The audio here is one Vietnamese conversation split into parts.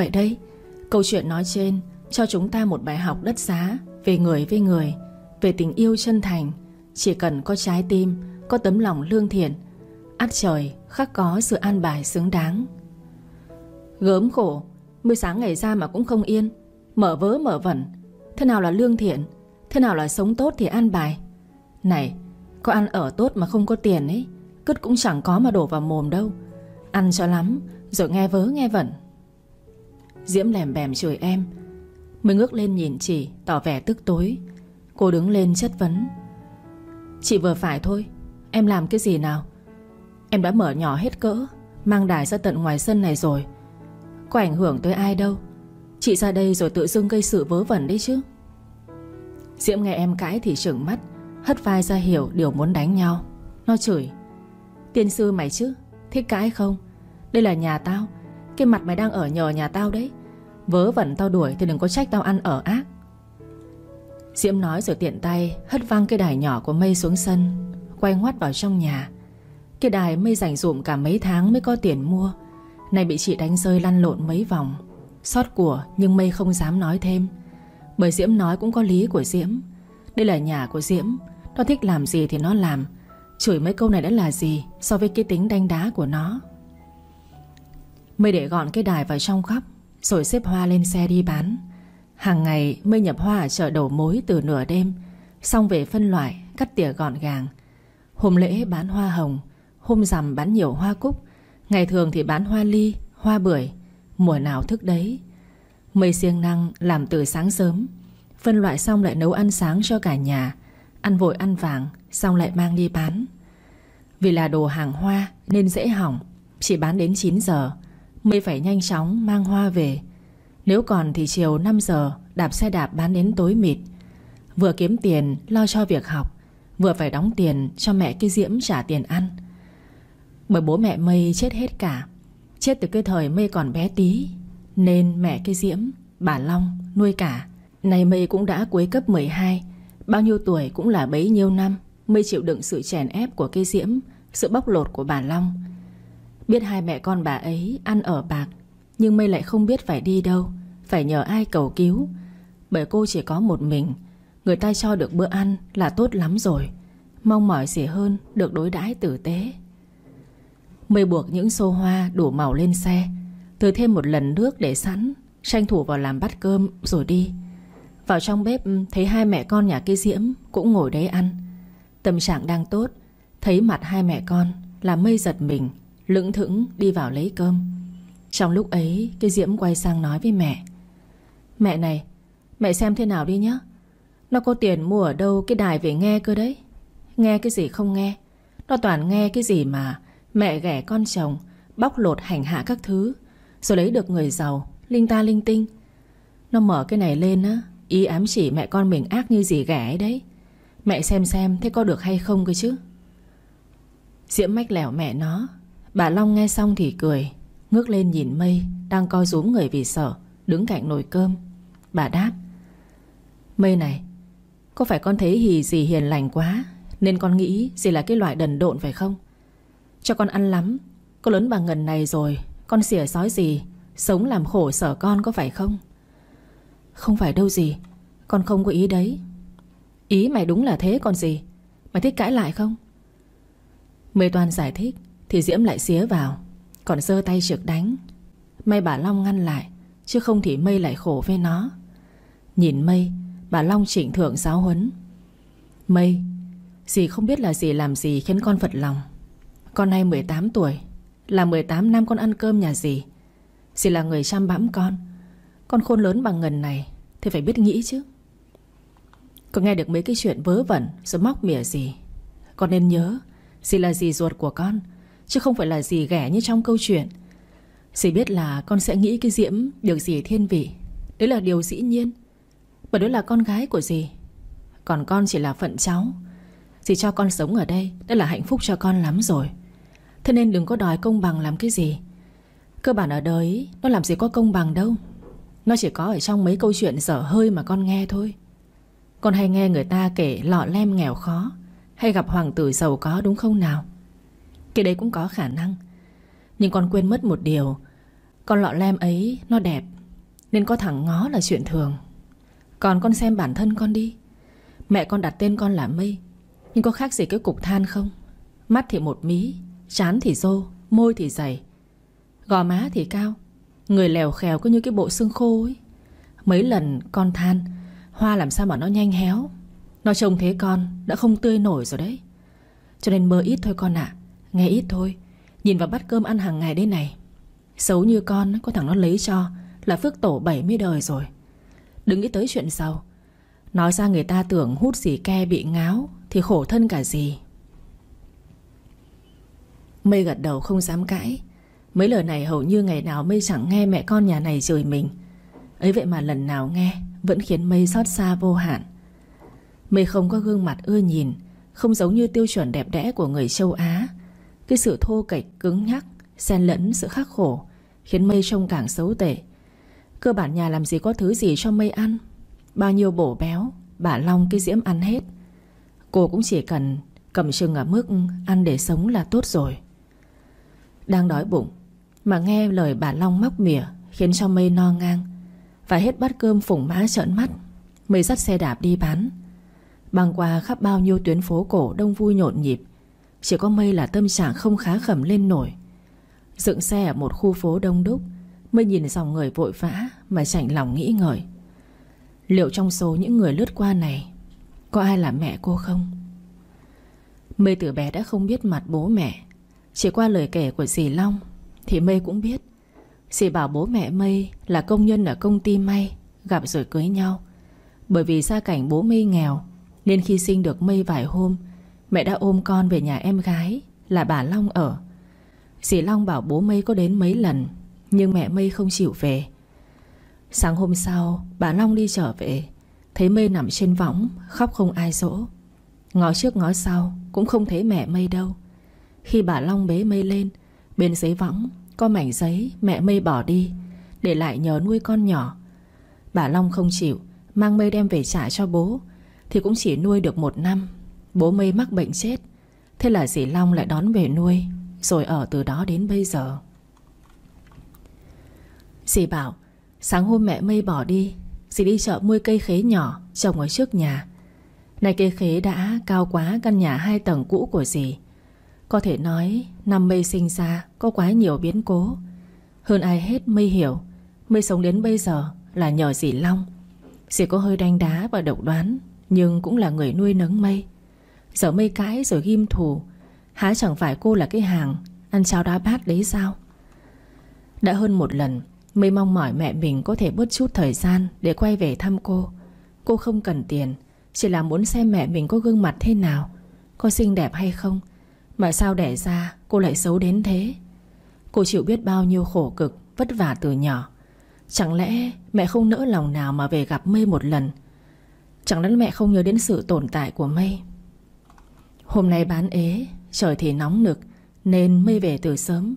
Vậy đây? Câu chuyện nói trên cho chúng ta một bài học đắt giá Về người với người, Về tình yêu chân thành. Chỉ cần có trái tim, Có tấm lòng lương thiện ắt trời khắc có sự an bài xứng đáng. Gớm khổ Mới sáng ngày ra mà cũng không yên. Mở vớ mở vẩn, Thế nào là lương thiện, Thế nào là sống tốt thì an bài? Này, Có ăn ở tốt mà không có tiền ấy, Cứt cũng chẳng có mà đổ vào mồm đâu. Ăn cho lắm, Rồi nghe vớ nghe vẩn. Diễm lèm bèm chửi em. Mới ngước lên nhìn chị, Tỏ vẻ tức tối. Cô đứng lên chất vấn. Chị vừa phải thôi, Em làm cái gì nào? Em đã mở nhỏ hết cỡ, Mang đài ra tận ngoài sân này rồi. Có ảnh hưởng tới ai đâu. Chị ra đây rồi tự dưng gây sự vớ vẩn đấy chứ. Diễm nghe em cãi thì trừng mắt, Hất vai ra hiểu điều muốn đánh nhau. Nó chửi. Tiên sư mày chứ, Thích cãi không? Đây là nhà tao, Cái mặt mày đang ở nhờ nhà tao đấy. Vớ vẩn tao đuổi thì đừng có trách tao ăn ở ác. Diễm nói rồi tiện tay Hất văng cái đài nhỏ của mây xuống sân, Quay ngoắt vào trong nhà. Cái đài mây dành dụm cả mấy tháng mới có tiền mua. Này bị chị đánh rơi lăn lộn mấy vòng. Xót của nhưng mây không dám nói thêm. Bởi Diễm nói cũng có lý của Diễm. Đây là nhà của Diễm, Nó thích làm gì thì nó làm. Chửi mấy câu này đã là gì So với cái tính đanh đá của nó? Mây để gọn cái đài vào trong khắp rồi xếp hoa lên xe đi bán. Hàng ngày Mây nhập hoa ở chợ đầu mối từ nửa đêm. Xong về phân loại Cắt tỉa gọn gàng. Hôm lễ bán hoa hồng Hôm rằm bán nhiều hoa cúc. Ngày thường thì bán hoa ly, hoa bưởi. Mùa nào thức đấy? Mây siêng năng làm từ sáng sớm. Phân loại xong lại nấu ăn sáng cho cả nhà. Ăn vội ăn vàng Xong lại mang đi bán. Vì là đồ hàng hoa nên dễ hỏng Chỉ bán đến 9 giờ. Mây phải nhanh chóng mang hoa về. Nếu còn thì chiều 5 giờ, Đạp xe đạp bán đến tối mịt. Vừa kiếm tiền, lo cho việc học, Vừa phải đóng tiền cho mẹ cái diễm trả tiền ăn. Bởi bố mẹ Mây chết hết cả, Chết từ cái thời Mây còn bé tí, Nên mẹ cái diễm, Bà Long nuôi cả. Này Mây cũng đã cuối cấp 12 Bao nhiêu tuổi cũng là bấy nhiêu năm, Mây chịu đựng sự chèn ép của cây diễm, Sự bóc lột của bà Long. Biết hai mẹ con bà ấy ăn ở bạc, Nhưng Mây lại không biết phải đi đâu, Phải nhờ ai cầu cứu. Bởi cô chỉ có một mình, Người ta cho được bữa ăn là tốt lắm rồi, Mong mỏi gì hơn Được đối đãi tử tế. Mây buộc những xô hoa đủ màu lên xe Từ thêm một lần nước để sẵn, Tranh thủ vào làm bát cơm rồi đi. Vào trong bếp ừ, thấy hai mẹ con nhà cây diễm Cũng ngồi đấy ăn. Tâm trạng đang tốt, Thấy mặt hai mẹ con là mây giật mình. Lững thững đi vào lấy cơm. Trong lúc ấy, Cái Diễm quay sang nói với mẹ. Mẹ này, Mẹ xem thế nào đi nhá. Nó có tiền mua ở đâu cái đài về nghe cơ đấy. Nghe cái gì không nghe. Nó toàn nghe cái gì mà Mẹ ghẻ con chồng, Bóc lột hành hạ các thứ, Rồi lấy được người giàu, Linh ta linh tinh. Nó mở cái này lên á, Ý ám chỉ mẹ con mình ác như gì ghẻ ấy đấy. Mẹ xem xem thế có được hay không cơ chứ. Diễm mách lẻo mẹ nó. Bà Long nghe xong thì cười, Ngước lên nhìn mây, Đang co rúm người vì sợ, Đứng cạnh nồi cơm. Bà đáp, Mây này, Có phải con thấy hì gì hiền lành quá, Nên con nghĩ gì là cái loại đần độn phải không? Cho con ăn lắm, Có lớn bằng ngần này rồi, Con xỉa sói gì, Sống làm khổ sở con có phải không? Không phải đâu gì Con không có ý đấy. Ý mày đúng là thế còn gì Mày thích cãi lại không? Mây Toàn giải thích thì Diễm lại xía vào. Còn giơ tay trực đánh. May bà Long ngăn lại, Chứ không thì Mây lại khổ với nó. Nhìn Mây, Bà Long chỉnh thượng giáo huấn. Mây, Dì không biết là dì làm gì khiến con phật lòng. Con nay 18 tuổi, Là 18 năm con ăn cơm nhà dì. Dì là người chăm bẵm con. Con khôn lớn bằng ngần này, Thì phải biết nghĩ chứ. Con nghe được mấy cái chuyện vớ vẩn, Rồi móc mỉa gì Con nên nhớ, Dì là dì ruột của con Chứ không phải là gì ghẻ như trong câu chuyện. Dì biết là con sẽ nghĩ cái diễm Được dì thiên vị. Đấy là điều dĩ nhiên. Bởi đó là con gái của dì. Còn con chỉ là phận cháu. Dì cho con sống ở đây, Đã là hạnh phúc cho con lắm rồi. Thế nên đừng có đòi công bằng làm cái gì. Cơ bản ở đời Nó làm gì có công bằng đâu. Nó chỉ có ở trong mấy câu chuyện dở hơi mà con nghe thôi. Con hay nghe người ta kể lọ lem nghèo khó, Hay gặp hoàng tử giàu có đúng không nào? Cái đấy cũng có khả năng. Nhưng con quên mất một điều. Con lọ lem ấy nó đẹp, Nên có thằng ngó là chuyện thường. Còn con xem bản thân con đi. Mẹ con đặt tên con là Mây, Nhưng có khác gì cái cục than không? Mắt thì một mí Chán thì rô, Môi thì dày, Gò má thì cao, Người lèo khèo cứ như cái bộ xương khô ấy. Mấy lần con than, Hoa làm sao mà nó nhanh héo. Nó trông thế con đã không tươi nổi rồi đấy. Cho nên mơ ít thôi con ạ. Nghe ít thôi, Nhìn vào bát cơm ăn hàng ngày đây này, Xấu như con, có thằng nó lấy cho, Là phước tổ 70 đời rồi. Đừng nghĩ tới chuyện sau Nói ra người ta tưởng hút xì ke bị ngáo Thì khổ thân cả gì. Mây gật đầu không dám cãi. Mấy lời này hầu như ngày nào Mây chẳng nghe mẹ con nhà này chửi mình. Ấy vậy mà lần nào nghe Vẫn khiến Mây xót xa vô hạn. Mây không có gương mặt ưa nhìn, Không giống như tiêu chuẩn đẹp đẽ của người châu Á. Cái sự thô kệch cứng nhắc, Xen lẫn sự khắc khổ, Khiến Mây trông càng xấu tệ. Cơ bản nhà làm gì có thứ gì cho Mây ăn? Bao nhiêu bổ béo Bà Long cái diễm ăn hết. Cô cũng chỉ cần cầm chừng ở mức Ăn để sống là tốt rồi. Đang đói bụng, Mà nghe lời bà Long móc mỉa Khiến cho Mây no ngang. Và hết bát cơm phủng má trợn mắt Mây dắt xe đạp đi bán. Băng qua khắp bao nhiêu tuyến phố cổ đông vui nhộn nhịp chỉ có Mây là tâm trạng không khá khẩm lên nổi. Dựng xe ở một khu phố đông đúc Mây nhìn dòng người vội vã Mà chảnh lòng nghĩ ngợi. Liệu trong số những người lướt qua này, Có ai là mẹ cô không? Mây từ bé đã không biết mặt bố mẹ. Chỉ qua lời kể của dì Long, Thì Mây cũng biết. Dì bảo bố mẹ Mây là công nhân ở công ty may, Gặp rồi cưới nhau. Bởi vì gia cảnh bố Mây nghèo, Nên khi sinh được Mây vài hôm Mẹ đã ôm con về nhà em gái, Là bà Long ở. Dì Long bảo bố Mây có đến mấy lần, Nhưng mẹ Mây không chịu về. Sáng hôm sau, Bà Long đi trở về. Thấy Mây nằm trên võng, Khóc không ai dỗ. Ngó trước ngó sau, Cũng không thấy mẹ Mây đâu. Khi bà Long bế Mây lên, Bên giấy võng, Có mảnh giấy mẹ Mây bỏ đi, Để lại nhờ nuôi con nhỏ. Bà Long không chịu, Mang Mây đem về trả cho bố, Thì cũng chỉ nuôi được một năm. Bố Mây mắc bệnh chết. Thế là dì Long lại đón về nuôi, Rồi ở từ đó đến bây giờ. Dì bảo, Sáng hôm mẹ Mây bỏ đi, Dì đi chợ mua cây khế nhỏ Trồng ở trước nhà. Này cây khế đã cao quá căn nhà hai tầng cũ của dì. Có thể nói, Năm Mây sinh ra Có quá nhiều biến cố. Hơn ai hết Mây hiểu, Mây sống đến bây giờ là nhờ dì Long. Dì có hơi đanh đá và độc đoán, Nhưng cũng là người nuôi nấng Mây. Giờ Mây cãi rồi ghim thù. Há chẳng phải cô là cái hàng, Ăn cháo đá bát đấy sao? Đã hơn một lần, Mây mong mỏi mẹ mình có thể bớt chút thời gian Để quay về thăm cô. Cô không cần tiền, Chỉ là muốn xem mẹ mình có gương mặt thế nào, Có xinh đẹp hay không. Mà sao đẻ ra, cô lại xấu đến thế? Cô chịu biết bao nhiêu khổ cực, Vất vả từ nhỏ. Chẳng lẽ mẹ không nỡ lòng nào mà về gặp Mây một lần? Chẳng lẽ mẹ không nhớ đến sự tồn tại của Mây? Hôm nay bán ế, Trời thì nóng nực, Nên Mây về từ sớm.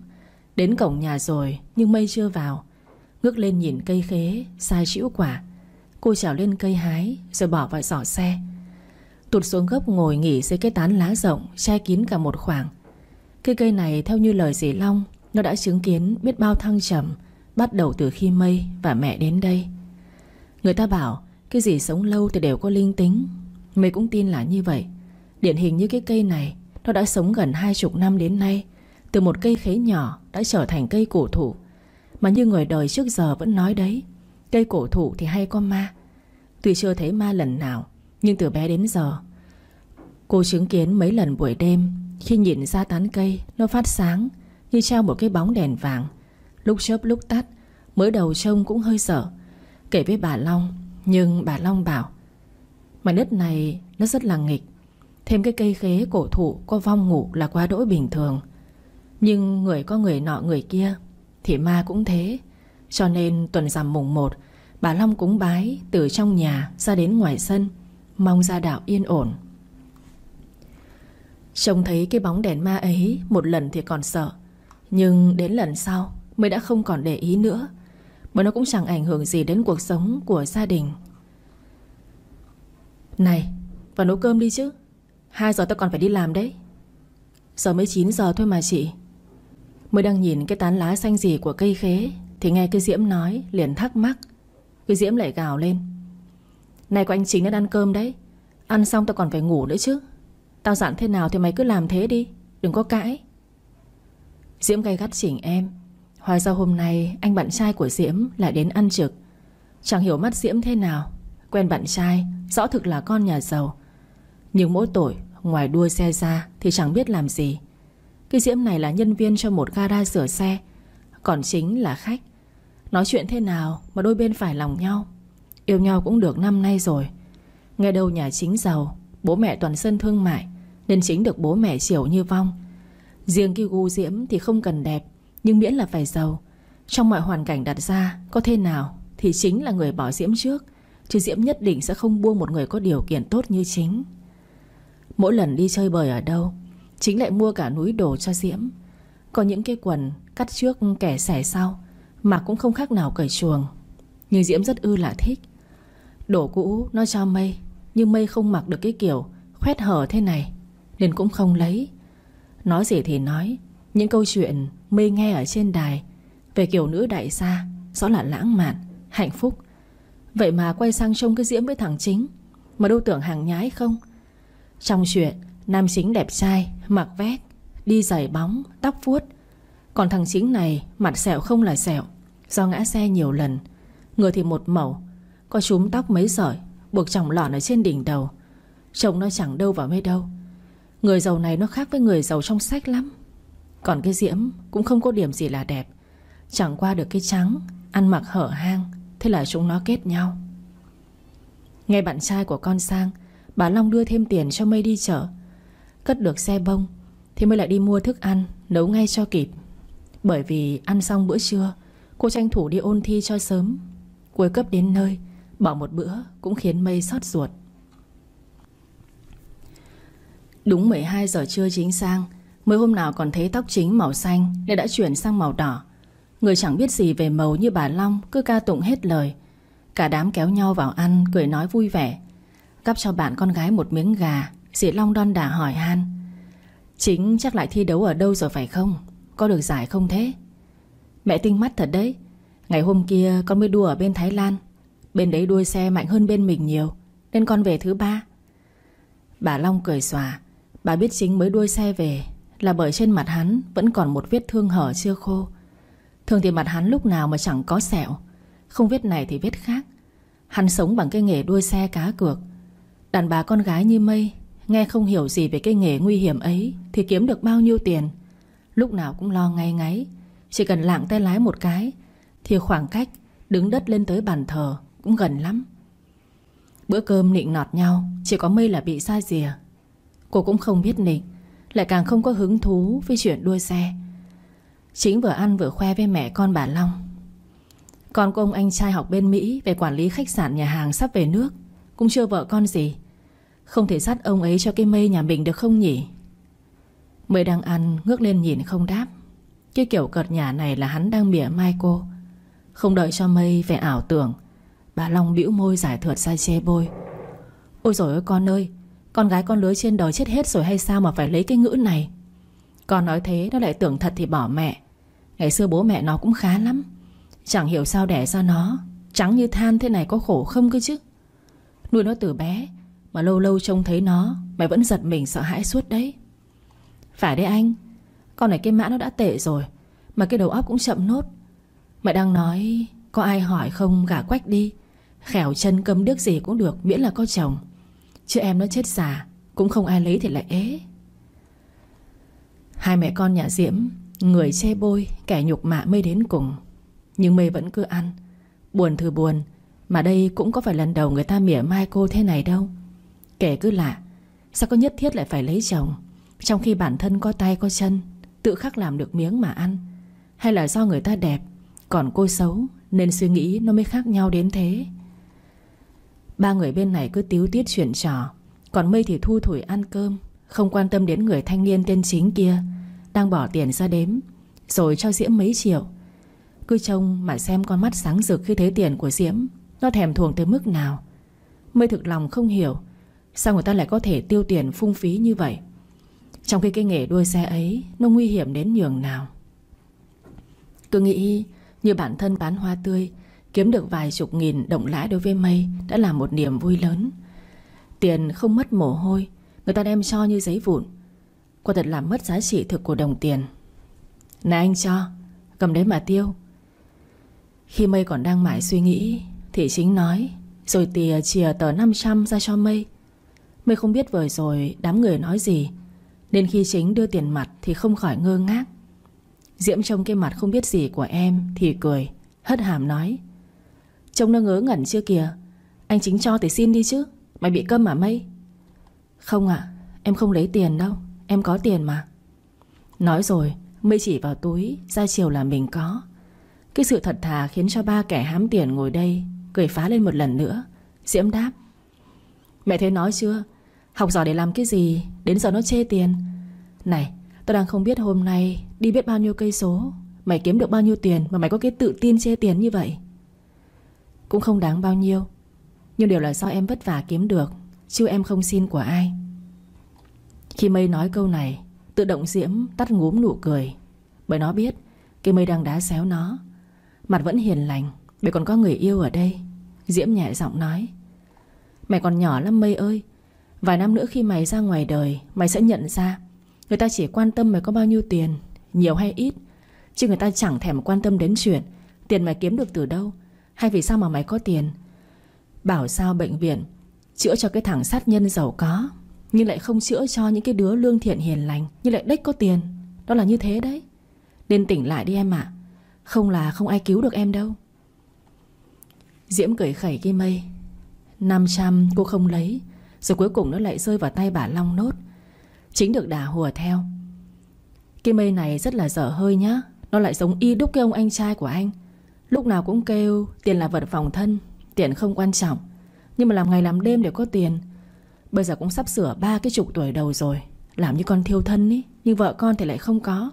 Đến cổng nhà rồi, nhưng Mây chưa vào. Ngước lên nhìn cây khế, Sai chữ quả. Cô trèo lên cây hái, Rồi bỏ vào giỏ xe. Tụt xuống gốc ngồi nghỉ dưới cái tán lá rộng, Che kín cả một khoảng. Cây cây này theo như lời dì Long, Nó đã chứng kiến biết bao thăng trầm, Bắt đầu từ khi mây và mẹ đến đây. Người ta bảo, Cái gì sống lâu thì đều có linh tính. Mây cũng tin là như vậy. Điển hình như cái cây này, Nó đã sống gần hai chục năm đến nay. Từ một cây khế nhỏ đã trở thành cây cổ thụ. Mà như người đời trước giờ vẫn nói đấy, Cây cổ thụ thì hay có ma. Tuy chưa thấy ma lần nào, Nhưng từ bé đến giờ, Cô chứng kiến mấy lần buổi đêm, Khi nhìn ra tán cây, Nó phát sáng Như trao một cái bóng đèn vàng. Lúc chớp lúc tắt, Mới đầu trông cũng hơi sợ, Kể với bà Long, Nhưng bà Long bảo Mảnh đất này nó rất là nghịch Thêm cái cây khế cổ thụ có vong ngủ là quá đỗi bình thường. Nhưng người có người nọ người kia thì ma cũng thế. Cho nên tuần rằm mùng 1 Bà Long cúng bái từ trong nhà ra đến ngoài sân, Mong gia đạo yên ổn. Trông thấy cái bóng đèn ma ấy, Một lần thì còn sợ. Nhưng đến lần sau Mới đã không còn để ý nữa Bởi nó cũng chẳng ảnh hưởng gì đến cuộc sống của gia đình. Này, Vào nấu cơm đi chứ. 2 giờ tôi còn phải đi làm đấy. Giờ mới 9 giờ thôi mà chị. Mới đang nhìn cái tán lá xanh gì của cây khế, Thì nghe cái Diễm nói, liền thắc mắc. Cái Diễm lại gào lên. Này của anh Chính đang ăn cơm đấy. Ăn xong tao còn phải ngủ nữa chứ. Tao dặn thế nào thì mày cứ làm thế đi, Đừng có cãi. Diễm gay gắt chỉnh em. Hóa ra hôm nay anh bạn trai của Diễm lại đến ăn trực. Chẳng hiểu mắt Diễm thế nào. Quen bạn trai, Rõ thực là con nhà giàu. Nhưng mỗi tội, Ngoài đua xe ra Thì chẳng biết làm gì. Cái Diễm này là nhân viên cho một gara sửa xe, Còn chính là khách. Nói chuyện thế nào mà đôi bên phải lòng nhau? Yêu nhau cũng được năm nay rồi. Nghe đâu nhà chính giàu, Bố mẹ toàn sân thương mại, Nên chính được bố mẹ chiều như vong. Riêng cái gu Diễm thì không cần đẹp, Nhưng miễn là phải giàu. Trong mọi hoàn cảnh đặt ra, Có thế nào thì chính là người bỏ Diễm trước, Chứ Diễm nhất định sẽ không buông một người có điều kiện tốt như chính. Mỗi lần đi chơi bời ở đâu Chính lại mua cả núi đồ cho Diễm. Có những cái quần cắt trước kẻ xẻ sau Mà cũng không khác nào cởi chuồng. Nhưng Diễm rất ư là thích. Đồ cũ nó cho mây Nhưng mây không mặc được cái kiểu Khoét hở thế này Nên cũng không lấy. Nói gì thì nói Những câu chuyện mây nghe ở trên đài Về kiểu nữ đại gia Rõ là lãng mạn, hạnh phúc. Vậy mà quay sang trông cái diễm với thằng chính Mà đâu tưởng hàng nhái không? Trong chuyện Nam chính đẹp trai, mặc vét Đi giày bóng, tóc vuốt. Còn thằng chính này mặt sẹo không là sẹo Do ngã xe nhiều lần. Người thì một mẩu Có chúm tóc mấy sợi Buộc chồng lọn ở trên đỉnh đầu. Trông nó chẳng đâu vào mấy đâu. Người giàu này nó khác với người giàu trong sách lắm. Còn cái diễm Cũng không có điểm gì là đẹp. Chẳng qua được cái trắng Ăn mặc hở hang Thế là chúng nó kết nhau. Nghe bạn trai của con sang Bà Long đưa thêm tiền cho mây đi chợ. Cất được xe bông, Thì mới lại đi mua thức ăn, Nấu ngay cho kịp. Bởi vì ăn xong bữa trưa, Cô tranh thủ đi ôn thi cho sớm. Cuối cấp đến nơi, Bỏ một bữa cũng khiến mây xót ruột. Đúng 12 giờ trưa chính sang, Mới hôm nào còn thấy tóc chính màu xanh Nên đã chuyển sang màu đỏ. Người chẳng biết gì về màu như bà Long, Cứ ca tụng hết lời. Cả đám kéo nhau vào ăn, cười nói vui vẻ. Cắp cho bạn con gái một miếng gà. Dì Long đon đả hỏi han, Chính chắc lại thi đấu ở đâu rồi phải không? Có được giải không thế? Mẹ tinh mắt thật đấy. Ngày hôm kia con mới đua ở bên Thái Lan. Bên đấy đua xe mạnh hơn bên mình nhiều, Nên con về thứ ba. Bà Long cười xòa, Bà biết chính mới đuôi xe về Là bởi trên mặt hắn vẫn còn một vết thương hở chưa khô. Thường thì mặt hắn lúc nào mà chẳng có sẹo, Không vết này thì vết khác. Hắn sống bằng cái nghề đuôi xe cá cược Đàn bà con gái như mây, Nghe không hiểu gì về cái nghề nguy hiểm ấy Thì kiếm được bao nhiêu tiền. Lúc nào cũng lo ngay ngáy, Chỉ cần lạng tay lái một cái Thì khoảng cách đứng đất lên tới bàn thờ Cũng gần lắm. Bữa cơm nịnh nọt nhau, Chỉ có mây là bị sai dìa. Cô cũng không biết nịnh, Lại càng không có hứng thú với chuyện đua xe. Chính vừa ăn vừa khoe với mẹ con bà Long. Con của ông anh trai học bên Mỹ Về quản lý khách sạn nhà hàng sắp về nước, Cũng chưa vợ con gì. Không thể dắt ông ấy cho cái mây nhà mình được không nhỉ? Mới đang ăn, Ngước lên nhìn không đáp. Cái kiểu cợt nhà này là hắn đang mỉa mai cô. Không đợi cho mây về ảo tưởng, Bà Long bĩu môi giải thượt sai chê bôi. Ôi rồi ôi con ơi, Con gái con lưới trên đời chết hết rồi hay sao Mà phải lấy cái ngữ này? Con nói thế nó lại tưởng thật thì bỏ mẹ. Ngày xưa bố mẹ nó cũng khá lắm. Chẳng hiểu sao đẻ ra nó. Trắng như than thế này có khổ không cơ chứ? Nuôi nó từ bé mà lâu lâu trông thấy nó, Mày vẫn giật mình sợ hãi suốt đấy. Phải đấy anh, Con này cái mã nó đã tệ rồi, Mà cái đầu óc cũng chậm nốt. Mày đang nói, Có ai hỏi không, gả quách đi. Khẻo chân câm điếc gì cũng được, Miễn là có chồng. Chứ em nó chết già, Cũng không ai lấy thì lại ế. Hai mẹ con nhà Diễm, Người che bôi, Kẻ nhục mạ mê đến cùng. Nhưng mê vẫn cứ ăn. Buồn thư buồn, Mà đây cũng có phải lần đầu người ta mỉa mai cô thế này đâu. Kể cứ lạ, Sao có nhất thiết lại phải lấy chồng, Trong khi bản thân có tay, có chân, Tự khắc làm được miếng mà ăn? Hay là do người ta đẹp, Còn cô xấu, Nên suy nghĩ nó mới khác nhau đến thế? Ba người bên này cứ tiếu tiết chuyện trò, Còn Mây thì thu thủi ăn cơm, Không quan tâm đến người thanh niên tên chính kia, đang bỏ tiền ra đếm, Rồi cho Diễm mấy triệu. Cứ trông mà xem con mắt sáng rực khi thấy tiền của Diễm, Nó thèm thuồng tới mức nào. Mây thực lòng không hiểu Sao người ta lại có thể tiêu tiền phung phí như vậy? Trong khi cái nghề đua xe ấy, Nó nguy hiểm đến nhường nào? Cứ nghĩ Như bản thân bán hoa tươi, Kiếm được vài chục nghìn đồng lãi đối với Mây Đã là một niềm vui lớn. Tiền không mất mồ hôi, Người ta đem cho như giấy vụn. Quả thật làm mất giá trị thực của đồng tiền. Này anh cho, Cầm đấy mà tiêu. Khi Mây còn đang mãi suy nghĩ Thì chính nói, Rồi tìa chìa tờ 500 ra cho Mây. Mây không biết vừa rồi đám người nói gì, Nên khi chính đưa tiền mặt Thì không khỏi ngơ ngác. Diễm trông cái mặt không biết gì của em Thì cười, Hất hàm nói, Trông nó ngớ ngẩn chưa kìa, Anh chính cho thì xin đi chứ, Mày bị câm à mây. Không ạ, Em không lấy tiền đâu, Em có tiền mà. Nói rồi Mây chỉ vào túi, Ra chiều là mình có. Cái sự thật thà khiến cho ba kẻ hám tiền ngồi đây, Cười phá lên một lần nữa. Diễm đáp, Mẹ thấy nói chưa Học giỏi để làm cái gì? Đến giờ nó chê tiền. Này, Tao đang không biết hôm nay Đi biết bao nhiêu cây số. Mày kiếm được bao nhiêu tiền Mà mày có cái tự tin chê tiền như vậy? Cũng không đáng bao nhiêu. Nhưng điều là do em vất vả kiếm được, Chứ em không xin của ai. Khi mây nói câu này, Tự động Diễm tắt ngúm nụ cười. Bởi nó biết, Cái mây đang đá xéo nó. Mặt vẫn hiền lành, Bởi còn có người yêu ở đây. Diễm nhẹ giọng nói Mày còn nhỏ lắm mây ơi Vài năm nữa khi mày ra ngoài đời, Mày sẽ nhận ra Người ta chỉ quan tâm mày có bao nhiêu tiền, Nhiều hay ít, Chứ người ta chẳng thèm quan tâm đến chuyện Tiền mày kiếm được từ đâu, Hay vì sao mà mày có tiền. Bảo sao bệnh viện Chữa cho cái thằng sát nhân giàu có, Nhưng lại không chữa cho những cái đứa lương thiện hiền lành, Nhưng lại đếch có tiền. Đó là như thế đấy. Nên tỉnh lại đi em ạ. Không là không ai cứu được em đâu. Diễm cười khẩy cái mây. 500 cô không lấy. Rồi cuối cùng nó lại rơi vào tay bà Long nốt. Chính được đà hùa theo. Cái mây này rất là dở hơi nhá. Nó lại giống y đúc cái ông anh trai của anh. Lúc nào cũng kêu, Tiền là vật phòng thân, Tiền không quan trọng. Nhưng mà làm ngày làm đêm để có tiền. Bây giờ cũng sắp sửa ba cái chục tuổi đầu rồi. Làm như con thiêu thân ý, Nhưng vợ con thì lại không có.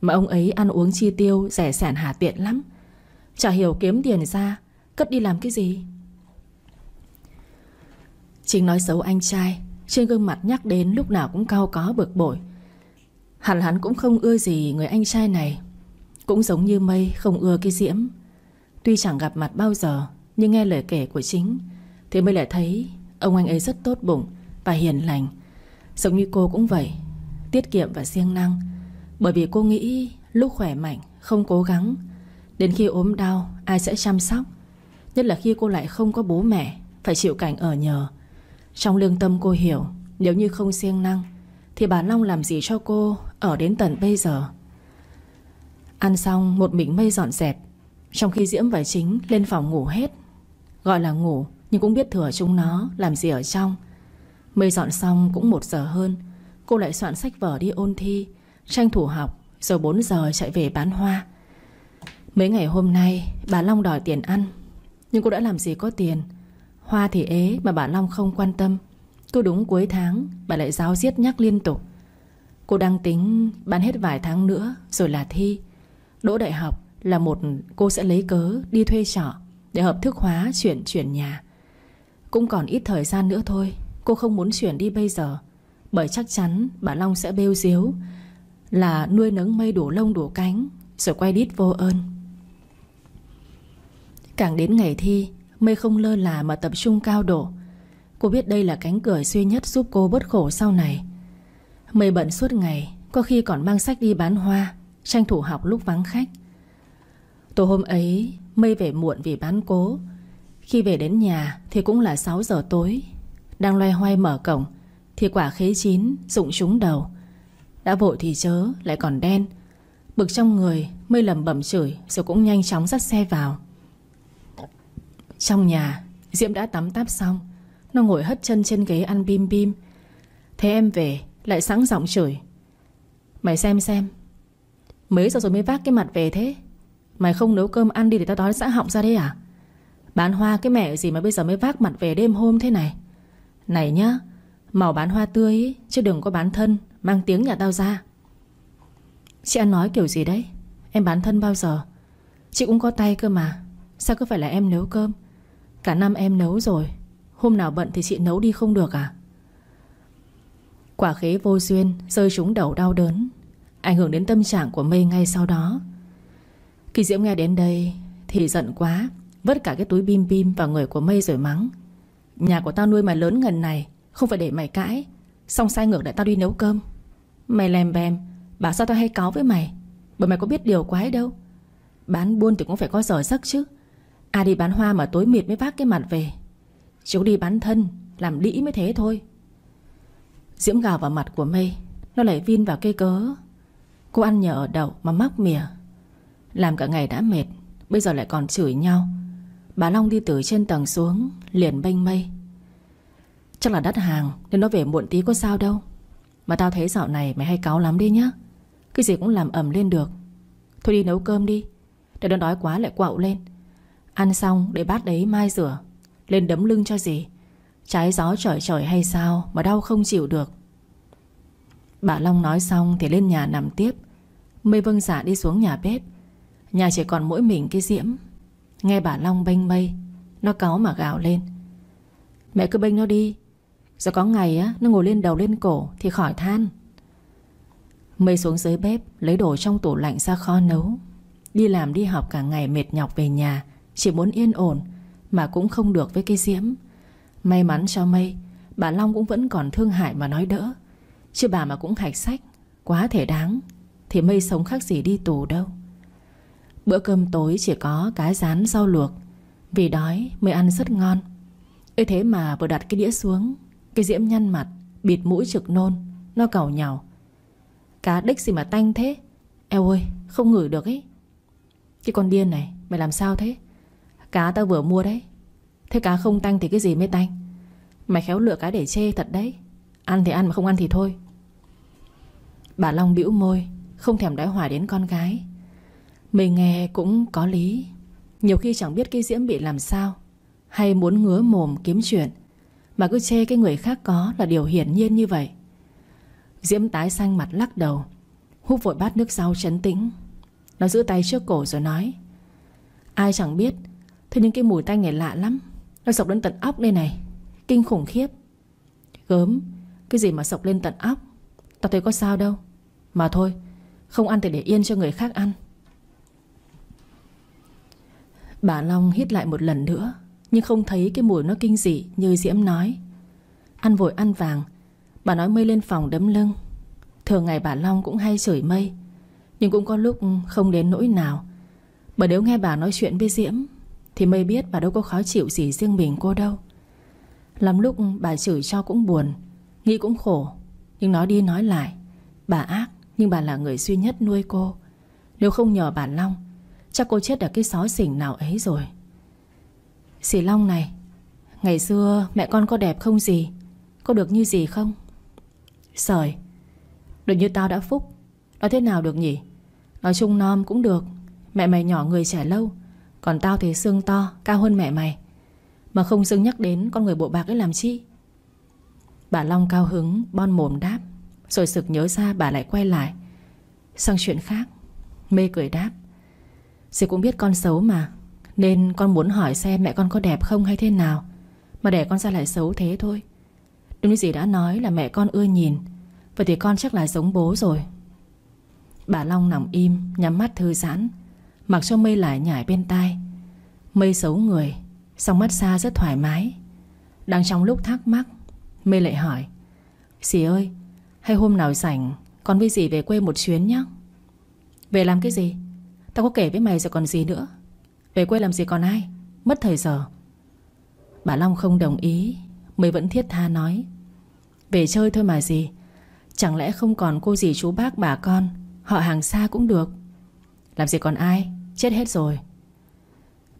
Mà ông ấy ăn uống chi tiêu, Rẻ sản hà tiện lắm. Chả hiểu kiếm tiền ra, Cất đi làm cái gì? Chính nói xấu anh trai, Trên gương mặt nhắc đến lúc nào cũng cao có bực bội. Hẳn hắn cũng không ưa gì người anh trai này, Cũng giống như mây không ưa cái diễm. Tuy chẳng gặp mặt bao giờ, Nhưng nghe lời kể của chính, Thì mới lại thấy Ông anh ấy rất tốt bụng Và hiền lành. Giống như cô cũng vậy, Tiết kiệm và siêng năng. Bởi vì cô nghĩ lúc khỏe mạnh, Không cố gắng, Đến khi ốm đau, ai sẽ chăm sóc? Nhất là khi cô lại không có bố mẹ, Phải chịu cảnh ở nhờ. Trong lương tâm cô hiểu, Nếu như không siêng năng, Thì bà Long làm gì cho cô Ở đến tận bây giờ? Ăn xong, một mình mây dọn dẹp. Trong khi Diễm và Chính lên phòng ngủ hết, Gọi là ngủ, Nhưng cũng biết thừa chúng nó Làm gì ở trong. Mây dọn xong cũng một giờ hơn, Cô lại soạn sách vở đi ôn thi, Tranh thủ học Rồi 4 giờ chạy về bán hoa. Mấy ngày hôm nay, Bà Long đòi tiền ăn, Nhưng cô đã làm gì có tiền. Hoa thì ế mà bà Long không quan tâm. Cô đúng cuối tháng, Bà lại giáo giết nhắc liên tục. Cô đang tính bán hết vài tháng nữa Rồi là thi. Đỗ đại học là một cô sẽ lấy cớ Đi thuê trọ Để hợp thức hóa chuyển chuyển nhà. Cũng còn ít thời gian nữa thôi, Cô không muốn chuyển đi bây giờ. Bởi chắc chắn bà Long sẽ bêu diếu Là nuôi nấng mây đủ lông đủ cánh Rồi quay đít vô ơn. Càng đến ngày thi Mây không lơ là mà tập trung cao độ. Cô biết đây là cánh cửa duy nhất Giúp cô bớt khổ sau này. Mây bận suốt ngày, Có khi còn mang sách đi bán hoa, Tranh thủ học lúc vắng khách. Tối hôm ấy Mây về muộn vì bán cố. Khi về đến nhà thì cũng là 6 giờ tối. Đang loay hoay mở cổng, Thì quả khế chín rụng trúng đầu. Đã vội thì chớ, lại còn đen. Bực trong người Mây lầm bẩm chửi, Rồi cũng nhanh chóng dắt xe vào trong nhà Diễm đã tắm táp xong. Nó ngồi hất chân trên ghế ăn bim bim. Thế em về Lại sẵn giọng chửi. Mày xem xem Mấy giờ rồi mới vác cái mặt về thế? Mày không nấu cơm ăn đi để tao đói xã họng ra đây à? Bán hoa cái mẹ gì mà bây giờ mới vác mặt về đêm hôm thế này? Này nhá Màu bán hoa tươi ý, Chứ đừng có bán thân Mang tiếng nhà tao ra. Chị ăn nói kiểu gì đấy? Em bán thân bao giờ? Chị cũng có tay cơ mà. Sao cứ phải là em nấu cơm? Cả năm em nấu rồi. Hôm nào bận thì chị nấu đi không được à? Quả khế vô duyên, Rơi trúng đầu đau đớn, Ảnh hưởng đến tâm trạng của mây ngay sau đó. Kỳ Diễm nghe đến đây Thì giận quá, Vứt cả cái túi bim bim vào người của Mây rồi mắng. Nhà của tao nuôi mày lớn ngần này, Không phải để mày cãi Xong sai ngược để tao đi nấu cơm. Mày lèm bèm, Bảo sao tao hay cáo với mày? Bởi mày có biết điều quái đâu. Bán buôn thì cũng phải có giờ giấc chứ. Ai đi bán hoa mà tối mịt mới vác cái mặt về. Chú đi bán thân, Làm đĩ mới thế thôi. Diễm gào vào mặt của mây Nó lại vin vào cây cớ. Cô ăn nhờ ở đậu mà mắc mỉa. Làm cả ngày đã mệt, Bây giờ lại còn chửi nhau. Bà Long đi từ trên tầng xuống, Liền bênh mây Chắc là đắt hàng, Nên nó về muộn tí có sao đâu. Mà tao thấy dạo này mày hay cáu lắm đi nhá. Cái gì cũng làm ẩm lên được. Thôi đi nấu cơm đi, Để nó đói quá lại quạo lên. Ăn xong để bát đấy mai rửa. Lên đấm lưng cho gì Trái gió trời trời hay sao Mà đau không chịu được. Bà Long nói xong thì lên nhà nằm tiếp. Mây vâng giả dạ đi xuống nhà bếp. Nhà chỉ còn mỗi mình cái diễm. Nghe bà Long bênh mây, Nó cáu mà gào lên. Mẹ cứ bênh nó đi. Rồi có ngày á, nó ngồi lên đầu lên cổ Thì khỏi than. Mây xuống dưới bếp, Lấy đồ trong tủ lạnh ra kho nấu. Đi làm đi học cả ngày mệt nhọc về nhà. Chỉ muốn yên ổn, Mà cũng không được với cái diễm. May mắn cho mây, Bà Long cũng vẫn còn thương hại mà nói đỡ. Chứ bà mà cũng hạch sách, Quá thể đáng, Thì mây sống khác gì đi tù đâu. Bữa cơm tối chỉ có cá rán rau luộc, Vì đói mới ăn rất ngon. Ê thế mà vừa đặt cái đĩa xuống, Cái diễm nhăn mặt, Bịt mũi trực nôn, Nó cầu nhào. Cá đích gì mà tanh thế? Eo ơi, không ngửi được ấy. Cái con điên này, mày làm sao thế? Cá tao vừa mua đấy. Thế cá không tanh thì cái gì mới tanh? Mày khéo lựa cá để chê thật đấy. Ăn thì ăn mà không ăn thì thôi. Bà Long bĩu môi, Không thèm đói hoài đến con gái. Mình nghe cũng có lý. Nhiều khi chẳng biết cái diễm bị làm sao, Hay muốn ngứa mồm kiếm chuyện, Mà cứ chê cái người khác có Là điều hiển nhiên như vậy. Diễm tái xanh mặt lắc đầu Hút vội bát nước rau chấn tĩnh. Nó giữ tay trước cổ rồi nói, Ai chẳng biết Thế nhưng cái mùi tanh này lạ lắm. Nó sọc đến tận óc đây này. Kinh khủng khiếp. Gớm, Cái gì mà sọc lên tận óc? Tao thấy có sao đâu. Mà thôi, Không ăn thì để yên cho người khác ăn. Bà Long hít lại một lần nữa, Nhưng không thấy cái mùi nó kinh dị Như Diễm nói. Ăn vội ăn vàng, Bà nói mây lên phòng đấm lưng. Thường ngày bà Long cũng hay chửi mây, Nhưng cũng có lúc không đến nỗi nào. Bởi nếu nghe bà nói chuyện với Diễm thì mới biết bà đâu có khó chịu gì riêng mình cô đâu. Lắm lúc bà chửi cho cũng buồn, Nghĩ cũng khổ, Nhưng nói đi nói lại, Bà ác, nhưng bà là người duy nhất nuôi cô. Nếu không nhờ bà Long, Chắc cô chết ở cái xó xỉnh nào ấy rồi. Dì Long này, Ngày xưa mẹ con có đẹp không gì Có được như gì không? Sời, Được như tao đã phúc Nói thế nào được nhỉ? Nói chung non cũng được, Mẹ mày nhỏ người trẻ lâu còn tao thì xương to, cao hơn mẹ mày. Mà không dưng nhắc đến con người bộ bạc ấy làm chi? Bà Long cao hứng, Bon mồm đáp. Rồi sực nhớ ra bà lại quay lại. Sang chuyện khác, Mê cười đáp. Dì cũng biết con xấu mà, Nên con muốn hỏi xem mẹ con có đẹp không hay thế nào. Mà để con ra lại xấu thế thôi. Đúng như dì đã nói là mẹ con ưa nhìn, Vậy thì con chắc là giống bố rồi. Bà Long nằm im, Nhắm mắt thư giãn. Mặc cho mây lại nhảy bên tai. Mây xấu người Xong mắt xa rất thoải mái. Đang trong lúc thắc mắc, Mây lại hỏi, Dì ơi, Hay hôm nào rảnh Con với dì về quê một chuyến nhé Về làm cái gì? Tao có kể với mày rồi còn gì nữa. Về quê làm gì còn ai? Mất thời giờ. Bà Long không đồng ý Mây vẫn thiết tha nói, Về chơi thôi mà gì Chẳng lẽ không còn cô dì chú bác bà con, Họ hàng xa cũng được. Làm gì còn ai? Chết hết rồi.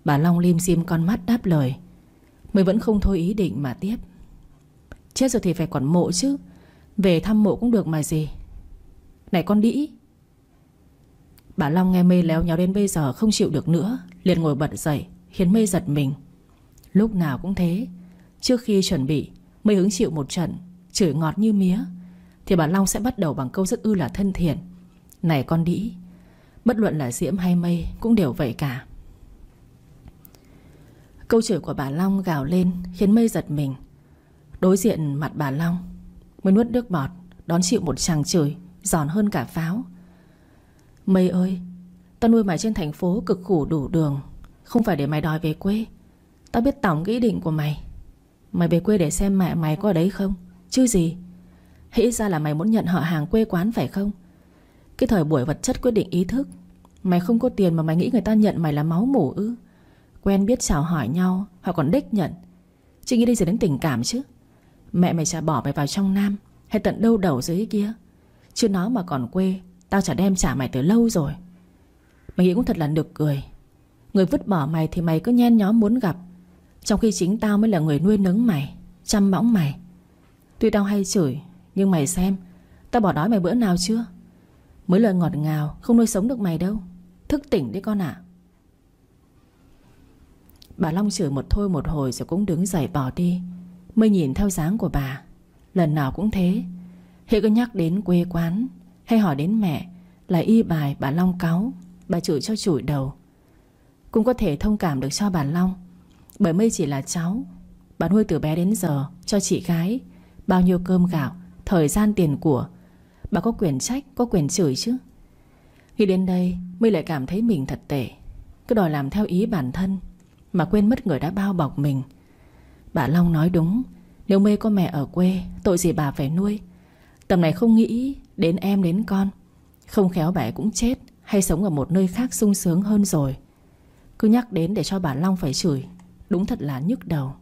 Bà Long lim dim con mắt đáp lời. Mới vẫn không thôi ý định mà tiếp. Chết rồi thì phải còn mộ chứ. Về thăm mộ cũng được mà gì. Này con đĩ. Bà Long nghe mây léo nhéo đến bây giờ Không chịu được nữa, liền ngồi bật dậy, Khiến mây giật mình. Lúc nào cũng thế. Trước khi chuẩn bị Mây hứng chịu một trận, Chửi ngọt như mía, Thì bà Long sẽ bắt đầu bằng câu rất ư là thân thiện. Này con đĩ Bất luận là Diễm hay Mây Cũng đều vậy cả. Câu chửi của bà Long gào lên, Khiến Mây giật mình. Đối diện mặt bà Long, Mới nuốt nước bọt, Đón chịu một chàng chửi, Giòn hơn cả pháo. Mây ơi, Tao nuôi mày trên thành phố cực khổ đủ đường, Không phải để mày đòi về quê. Tao biết tổng ý định của mày. Mày về quê để xem mẹ mày có ở đấy không? Chứ gì? Hễ ra là mày muốn nhận họ hàng quê quán phải không? Cái thời buổi vật chất quyết định ý thức. Mày không có tiền mà mày nghĩ người ta nhận mày là máu mủ ư? Quen biết chào hỏi nhau, Họ còn đích nhận. Chị nghĩ đây giờ đến tình cảm chứ. Mẹ mày chả bỏ mày vào trong Nam, Hay tận đâu đầu dưới kia. Chứ nó mà còn quê, Tao chả đem trả mày từ lâu rồi. Mày nghĩ cũng thật là được cười. Người vứt bỏ mày thì mày cứ nhen nhóm muốn gặp. Trong khi chính tao mới là người nuôi nấng mày, Chăm bõng mày. Tuy tao hay chửi, Nhưng mày xem, Tao bỏ đói mày bữa nào chưa? Mới lời ngọt ngào, Không nuôi sống được mày đâu. Thức tỉnh đi con ạ. Bà Long chửi một thôi một hồi Rồi cũng đứng dậy bỏ đi. Mới nhìn theo dáng của bà. Lần nào cũng thế. Hãy có nhắc đến quê quán, Hay hỏi đến mẹ, Là y bài bà Long cáu, Bà chửi cho chửi đầu. Cũng có thể thông cảm được cho bà Long, Bởi mây chỉ là cháu. Bà nuôi từ bé đến giờ, cho chị gái, Bao nhiêu cơm gạo, Thời gian tiền của Bà có quyền trách, có quyền chửi chứ. Khi đến đây Mây lại cảm thấy mình thật tệ. Cứ đòi làm theo ý bản thân Mà quên mất người đã bao bọc mình. Bà Long nói đúng Nếu mê có mẹ ở quê Tội gì bà phải nuôi? Tầm này không nghĩ đến em đến con. Không khéo bà cũng chết Hay sống ở một nơi khác sung sướng hơn rồi. Cứ nhắc đến để cho bà Long phải chửi Đúng thật là nhức đầu.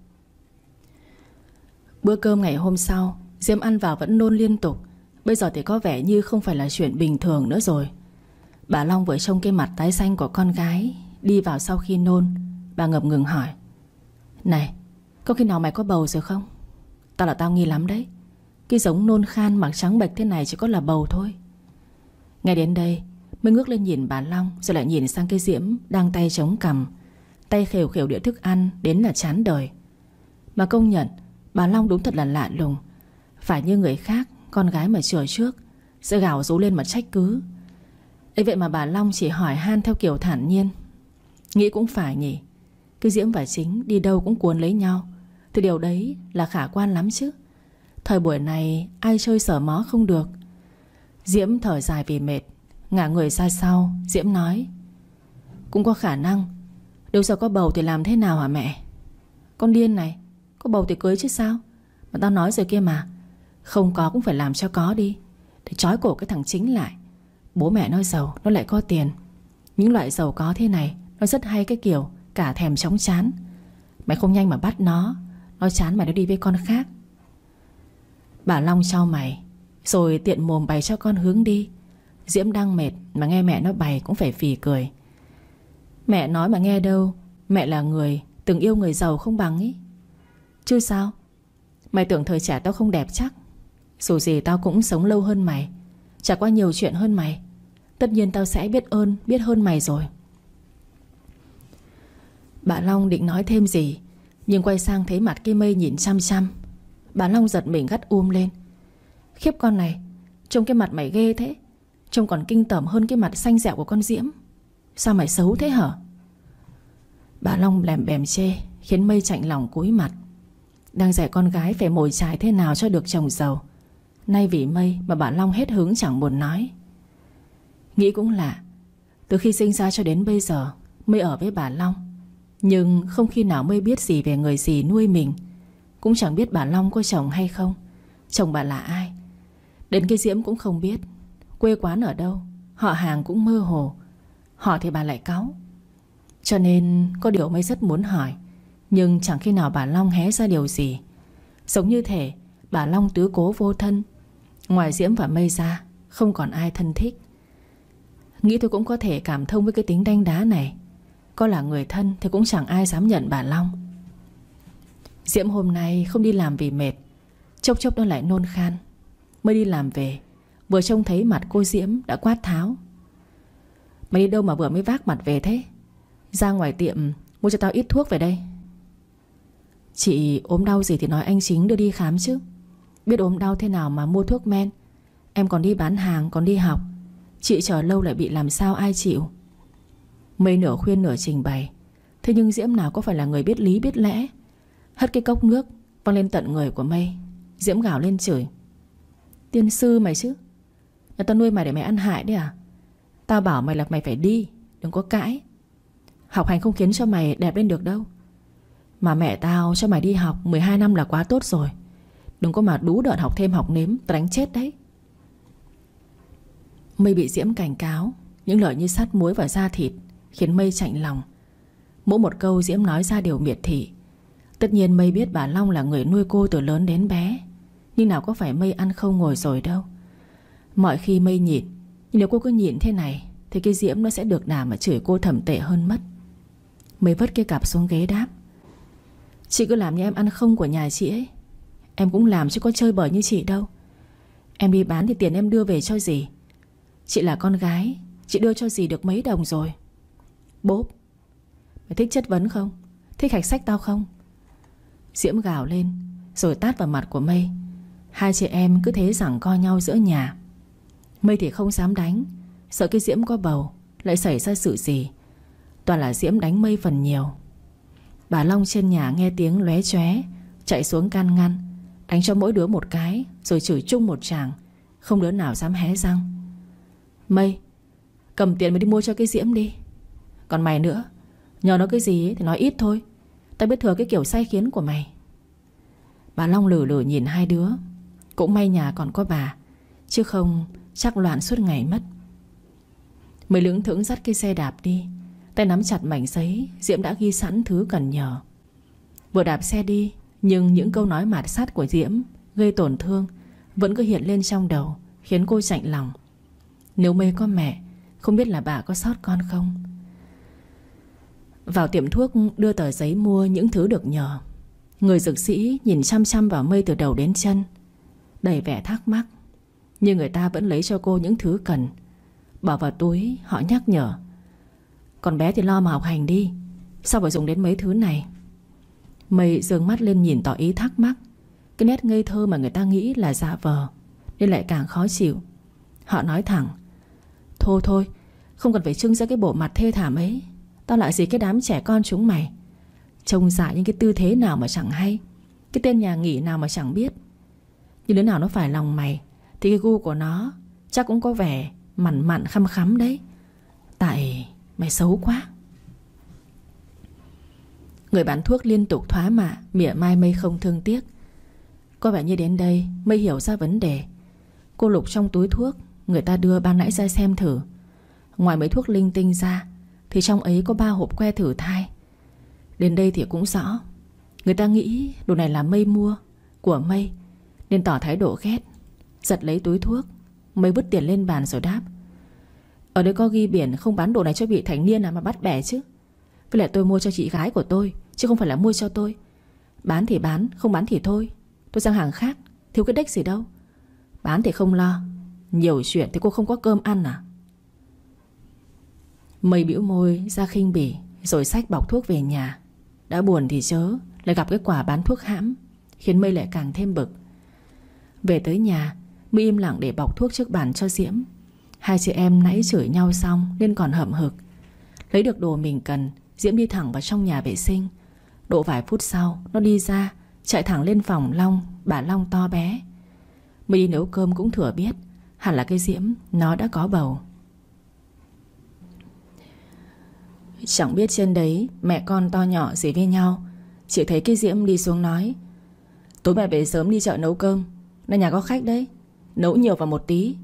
Bữa cơm ngày hôm sau Diễm ăn vào vẫn nôn liên tục. Bây giờ thì có vẻ như không phải là chuyện bình thường nữa rồi. Bà Long vừa trông cái mặt tái xanh của con gái, Đi vào sau khi nôn. Bà ngập ngừng hỏi, Này, Có khi nào mày có bầu rồi không? Tao là tao nghi lắm đấy. Cái giống nôn khan mặc trắng bệch thế này chỉ có là bầu thôi. Ngay đến đây, Mới ngước lên nhìn bà Long, Rồi lại nhìn sang cái diễm Đang tay chống cầm Tay khều khều đĩa thức ăn Đến là chán đời. Mà công nhận, Bà Long đúng thật là lạ lùng. Phải như người khác con gái mà chừa trước, Sẽ gào rú lên mà trách cứ. Ấy vậy mà bà Long chỉ hỏi han theo kiểu thản nhiên. Nghĩ cũng phải nhỉ cứ Diễm và Chính đi đâu cũng cuốn lấy nhau. Thì điều đấy là khả quan lắm chứ. Thời buổi này, Ai chơi sở mó không được. Diễm thở dài vì mệt, Ngả người ra sau, Diễm nói. Cũng có khả năng, Nếu giờ có bầu thì làm thế nào hả mẹ? Con điên này, Có bầu thì cưới chứ sao? Mà tao nói rồi kia mà. Không có cũng phải làm cho có đi. Để trói cổ cái thằng chính lại. Bố mẹ nó giàu, Nó lại có tiền. Những loại giàu có thế này, Nó rất hay cái kiểu, Cả thèm chóng chán. Mày không nhanh mà bắt nó. Nó chán mày nó đi với con khác. Bà Long cho mày, Rồi tiện mồm bày cho con hướng đi. Diễm đang mệt Mà nghe mẹ nó bày cũng phải phì cười. Mẹ nói mà nghe đâu, Mẹ là người, từng yêu người giàu không bằng ý. Chứ sao? Mày tưởng thời trẻ tao không đẹp chắc. Dù gì tao cũng sống lâu hơn mày. Trải qua nhiều chuyện hơn mày. Tất nhiên tao sẽ biết ơn, Biết hơn mày rồi. Bà Long định nói thêm gì, Nhưng quay sang thấy mặt cái mây nhìn chăm chăm. Bà Long giật mình gắt um lên. Khiếp con này, Trông cái mặt mày ghê thế. Trông còn kinh tởm hơn cái mặt xanh dẹo của con Diễm. Sao mày xấu thế hả? Bà Long lèm bèm chê, Khiến mây chạnh lòng cúi mặt. Đang dạy con gái phải mồi trái thế nào cho được chồng giàu. Nay vì mây mà bà Long hết hứng chẳng buồn nói. Nghĩ cũng lạ, Từ khi sinh ra cho đến bây giờ Mây ở với bà Long. Nhưng không khi nào mây biết gì về người gì nuôi mình. Cũng chẳng biết bà Long có chồng hay không, Chồng bà là ai. Đến cái Diễm cũng không biết, Quê quán ở đâu, Họ hàng cũng mơ hồ, Họ thì bà lại cáu. Cho nên có điều mây rất muốn hỏi, Nhưng chẳng khi nào bà Long hé ra điều gì. Giống như thể Bà Long tứ cố vô thân Ngoài Diễm và Mây ra, Không còn ai thân thích. Nghĩ tôi cũng có thể cảm thông với cái tính đanh đá này. Có là người thân Thì cũng chẳng ai dám nhận bà Long. Diễm hôm nay không đi làm vì mệt, Chốc chốc nó lại nôn khan. Mới đi làm về, Vừa trông thấy mặt cô Diễm đã quát tháo. Mày đi đâu mà vừa mới vác mặt về thế? Ra ngoài tiệm Mua cho tao ít thuốc về đây. Chị ốm đau gì thì nói anh chính đưa đi khám chứ. Biết ốm đau thế nào mà mua thuốc men? Em còn đi bán hàng, còn đi học. Chị chờ lâu lại bị làm sao ai chịu? Mây nửa khuyên nửa trình bày. Thế nhưng Diễm nào có phải là người biết lý, biết lẽ? Hất cái cốc nước, Văng lên tận người của mây. Diễm gào lên chửi. Tiên sư mày chứ? Nhà tao nuôi mày để mày ăn hại đấy à? Tao bảo mày là mày phải đi, Đừng có cãi. Học hành không khiến cho mày đẹp lên được đâu. Mà mẹ tao cho mày đi học 12 năm là quá tốt rồi. Đừng có mà đú đợn học thêm học nếm đánh chết đấy. Mây bị Diễm cảnh cáo, Những lời như sắt muối vào da thịt Khiến Mây chạnh lòng. Mỗi một câu Diễm nói ra đều miệt thị. Tất nhiên Mây biết bà Long là người nuôi cô từ lớn đến bé, Nhưng nào có phải Mây ăn không ngồi rồi đâu. Mọi khi Mây nhịn Nhưng nếu cô cứ nhịn thế này, Thì cái Diễm nó sẽ được nào mà chửi cô thầm tệ hơn mất. Mây vất cái cặp xuống ghế đáp. Chị cứ làm như em ăn không của nhà chị ấy Em cũng làm chứ có chơi bời như chị đâu. Em đi bán thì tiền em đưa về cho gì Chị là con gái, Chị đưa cho gì được mấy đồng rồi. Bốp, Mày thích chất vấn không? Thích hạch sách tao không? Diễm gào lên, Rồi tát vào mặt của Mây. Hai chị em cứ thế rằng co nhau giữa nhà. Mây thì không dám đánh, Sợ cái Diễm có bầu, Lại xảy ra sự gì. Toàn là Diễm đánh Mây phần nhiều. Bà Long trên nhà nghe tiếng lóe chóe, Chạy xuống can ngăn. Đánh cho mỗi đứa một cái Rồi chửi chung một chàng. Không đứa nào dám hé răng. Mây Cầm tiền mới đi mua cho cái Diễm đi. Còn mày nữa Nhờ nó cái gì ấy, thì nói ít thôi. Tao biết thừa cái kiểu sai khiến của mày. Bà Long lử lử nhìn hai đứa. Cũng may nhà còn có bà Chứ không chắc loạn suốt ngày mất. Mày lưỡng thững dắt cái xe đạp đi. Tay nắm chặt mảnh giấy Diễm đã ghi sẵn thứ cần nhờ. Vừa đạp xe đi nhưng những câu nói mạt sát của Diễm Gây tổn thương Vẫn cứ hiện lên trong đầu, Khiến cô chạnh lòng. Nếu mê có mẹ, Không biết là bà có sót con không? Vào tiệm thuốc đưa tờ giấy mua những thứ được nhờ, Người dược sĩ nhìn chăm chăm vào mây từ đầu đến chân, Đầy vẻ thắc mắc. Nhưng người ta vẫn lấy cho cô những thứ cần. Bỏ vào túi, họ nhắc nhở Còn bé thì lo mà học hành đi, Sao phải dùng đến mấy thứ này? Mây dường mắt lên nhìn tỏ ý thắc mắc. Cái nét ngây thơ mà người ta nghĩ là giả vờ, Nên lại càng khó chịu. Họ nói thẳng, Thôi thôi, Không cần phải trưng ra cái bộ mặt thê thảm ấy. Tao lại gì cái đám trẻ con chúng mày. Trông dại những cái tư thế nào mà chẳng hay, Cái tên nhà nghỉ nào mà chẳng biết. Nhưng đứa nào nó phải lòng mày, Thì cái gu của nó Chắc cũng có vẻ mặn mặn khăm khắm đấy. Tại mày xấu quá. Người bán thuốc liên tục thoá mạ, Mỉa mai mây không thương tiếc. Có vẻ như đến đây Mây hiểu ra vấn đề. Cô lục trong túi thuốc, Người ta đưa ban nãy ra xem thử. Ngoài mấy thuốc linh tinh ra, Thì trong ấy có ba hộp que thử thai. Đến đây thì cũng rõ. Người ta nghĩ đồ này là mây mua, Của mây, Nên tỏ thái độ ghét. Giật lấy túi thuốc Mây vứt tiền lên bàn rồi đáp. Ở đây có ghi biển không bán đồ này cho vị thành niên à mà bắt bẻ chứ? Với lại tôi mua cho chị gái của tôi. Chứ không phải là mua cho tôi. Bán thì bán, không bán thì thôi. Tôi sang hàng khác, thiếu cái đếch gì đâu. Bán thì không lo Nhiều chuyện thì cô không có cơm ăn à? Mây bĩu môi ra khinh bỉ Rồi sách bọc thuốc về nhà. Đã buồn thì chớ Lại gặp cái quả bán thuốc hãm Khiến Mây lại càng thêm bực. Về tới nhà Mây im lặng để bọc thuốc trước bàn cho Diễm. Hai chị em nãy chửi nhau xong Nên còn hậm hực. Lấy được đồ mình cần Diễm đi thẳng vào trong nhà vệ sinh. Độ vài phút sau, Nó đi ra, Chạy thẳng lên phòng Long, Bà Long to bé. Mới đi nấu cơm cũng thừa biết, Hẳn là cái Diễm Nó đã có bầu. Chẳng biết trên đấy Mẹ con to nhỏ gì với nhau, Chỉ thấy cái Diễm đi xuống nói, Tối mẹ về sớm đi chợ nấu cơm Nên nhà có khách đấy, Nấu nhiều vào một tí.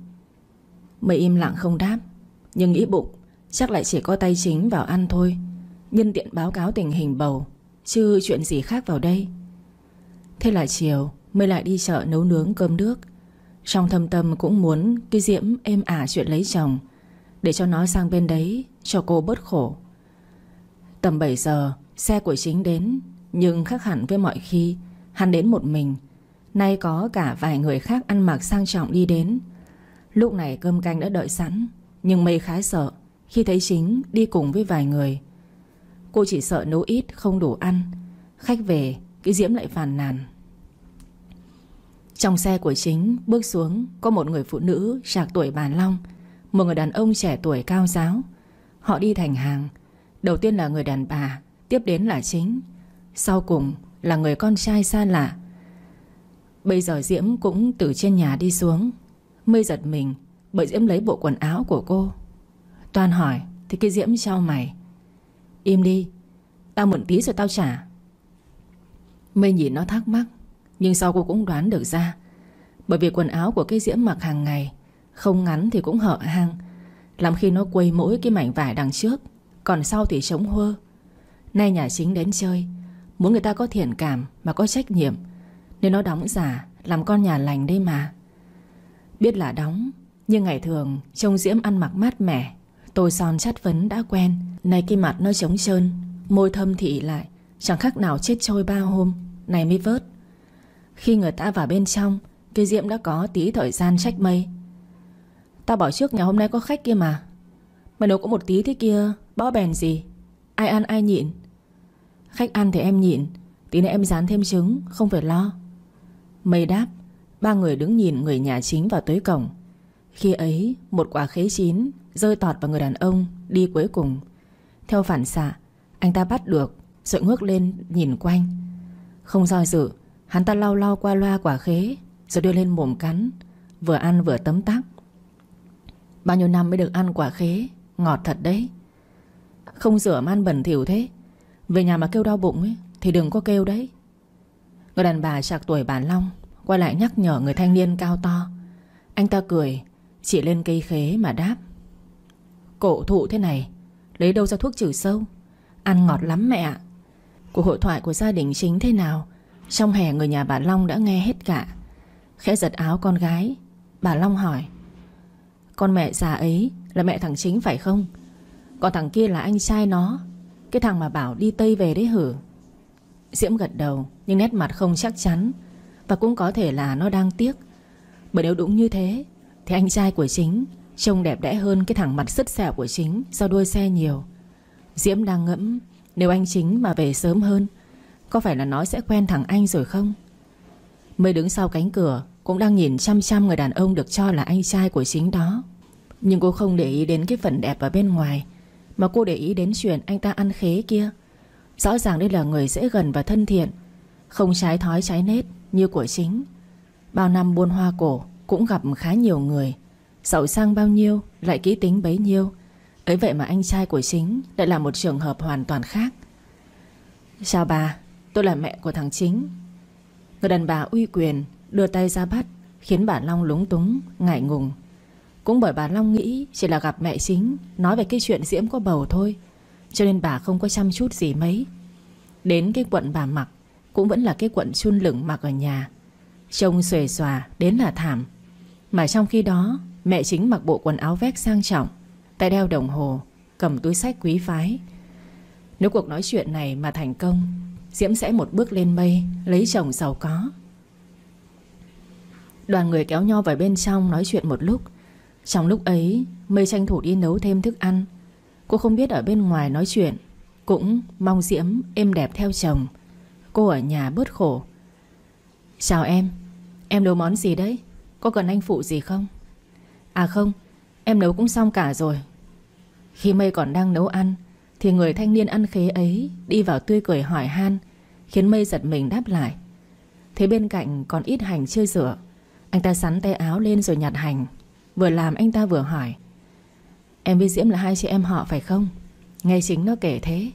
Mày im lặng không đáp, Nhưng nghĩ bụng, Chắc lại chỉ có tay chính vào ăn thôi, Nhân tiện báo cáo tình hình bầu. Chứ chuyện gì khác vào đây? Thế là chiều, Mới lại đi chợ nấu nướng cơm nước. Trong thâm tâm cũng muốn Cái Diễm êm ả chuyện lấy chồng, Để cho nó sang bên đấy Cho cô bớt khổ. Tầm 7 giờ, Xe của chính đến, Nhưng khác hẳn với mọi khi, Hắn đến một mình. Nay có cả vài người khác ăn mặc sang trọng đi đến. Lúc này cơm canh đã đợi sẵn, Nhưng mây khá sợ Khi thấy chính đi cùng với vài người. Cô chỉ sợ nấu ít, không đủ ăn. Khách về, Cái Diễm lại phàn nàn. Trong xe của chính, Bước xuống, có một người phụ nữ, Trạc tuổi bàn Long, Một người đàn ông trẻ tuổi cao giáo. Họ đi thành hàng. Đầu tiên là người đàn bà, Tiếp đến là chính. Sau cùng là người con trai xa lạ. Bây giờ Diễm cũng từ trên nhà đi xuống. Mây giật mình, Bởi Diễm lấy bộ quần áo của cô. Toàn hỏi Thì cái Diễm trao mày? Im đi. Tao mượn tí rồi tao trả. Mây nhìn nó thắc mắc, Nhưng sau cô cũng đoán được ra. Bởi vì quần áo của cái Diễm mặc hàng ngày, Không ngắn thì cũng hở hang. Làm khi nó quây mỗi cái mảnh vải đằng trước, Còn sau thì trống hơ. Nay nhà chính đến chơi, Muốn người ta có thiện cảm mà có trách nhiệm, Nên nó đóng giả Làm con nhà lành đây mà. Biết là đóng, Nhưng ngày thường trông Diễm ăn mặc mát mẻ Tôi son chất vấn đã quen. Này cái mặt nó trống trơn, Môi thâm thị lại. Chẳng khác nào chết trôi ba hôm. Này mới vớt. Khi người ta vào bên trong, Cái diệm đã có tí thời gian trách mây. Tao bảo trước ngày hôm nay có khách kia mà. Mà nếu có một tí thế kia, Bó bèn gì? Ai ăn, ai nhịn? Khách ăn thì em nhịn, Tí nữa em dán thêm trứng, Không phải lo. Mây đáp, Ba người đứng nhìn người nhà chính vào tới cổng. Khi ấy, một quả khế chín Rơi tọt vào người đàn ông Đi cuối cùng. Theo phản xạ, Anh ta bắt được Rồi ngước lên nhìn quanh. Không do dự, Hắn ta lau lau qua loa quả khế, Rồi đưa lên mồm cắn, Vừa ăn vừa tấm tắc. Bao nhiêu năm mới được ăn quả khế, Ngọt thật đấy. Không rửa ăn bẩn thỉu thế. Về nhà mà kêu đau bụng ấy, Thì đừng có kêu đấy. Người đàn bà chạc tuổi bà Long, Quay lại nhắc nhở người thanh niên cao to. Anh ta cười chỉ lên cây khế mà đáp. Cổ thụ thế này, Lấy đâu ra thuốc trừ sâu? Ăn ngọt lắm mẹ ạ. Cuộc hội thoại của gia đình chính thế nào? Trong hè người nhà bà Long đã nghe hết cả. Khẽ giật áo con gái. Bà Long hỏi. Con mẹ già ấy là mẹ thằng chính phải không? Còn thằng kia là anh trai nó. Cái thằng mà bảo đi Tây về đấy hử? Diễm gật đầu, Nhưng nét mặt không chắc chắn. Và cũng có thể là nó đang tiếc. Bởi nếu đúng như thế thì anh trai của chính, Trông đẹp đẽ hơn cái thằng mặt sứt sẹo của chính Do đuôi xe nhiều. Diễm đang ngẫm, Nếu anh chính mà về sớm hơn, Có phải là nó sẽ quen thằng anh rồi không? Mới đứng sau cánh cửa, Cũng đang nhìn chăm chăm người đàn ông Được cho là anh trai của chính đó. Nhưng cô không để ý đến cái phần đẹp ở bên ngoài, Mà cô để ý đến chuyện anh ta ăn khế kia. Rõ ràng đây là người dễ gần và thân thiện, Không trái thói trái nết Như của chính. Bao năm buôn hoa cổ cũng gặp khá nhiều người. Giàu sang bao nhiêu, Lại kỹ tính bấy nhiêu. Ấy vậy mà anh trai của chính Lại là một trường hợp hoàn toàn khác. Chào bà, Tôi là mẹ của thằng chính. Người đàn bà uy quyền, Đưa tay ra bắt, Khiến bà Long lúng túng, Ngại ngùng. Cũng bởi bà Long nghĩ Chỉ là gặp mẹ chính, Nói về cái chuyện Diễm có bầu thôi, Cho nên bà không có chăm chút gì mấy. Đến cái quận bà mặc, Cũng vẫn là cái quận chun lửng mặc ở nhà. Trông xuề xòa, đến là thảm. Mà trong khi đó, Mẹ chính mặc bộ quần áo vét sang trọng, Tay đeo đồng hồ, Cầm túi sách quý phái. Nếu cuộc nói chuyện này mà thành công, Diễm sẽ một bước lên mây, Lấy chồng giàu có. Đoàn người kéo nhau vào bên trong Nói chuyện một lúc. Trong lúc ấy, Mây tranh thủ đi nấu thêm thức ăn. Cô không biết ở bên ngoài nói chuyện, Cũng mong Diễm êm đẹp theo chồng. Cô ở nhà bớt khổ. Chào em Em nấu món gì đấy? Có cần anh phụ gì không? À không, Em nấu cũng xong cả rồi. Khi mây còn đang nấu ăn, Thì người thanh niên ăn khế ấy Đi vào tươi cười hỏi han, Khiến mây giật mình đáp lại. Thế bên cạnh còn ít hành chưa rửa. Anh ta sắn tay áo lên rồi nhặt hành. Vừa làm anh ta vừa hỏi. Em với Diễm là hai chị em họ phải không? Nghe chính nó kể thế.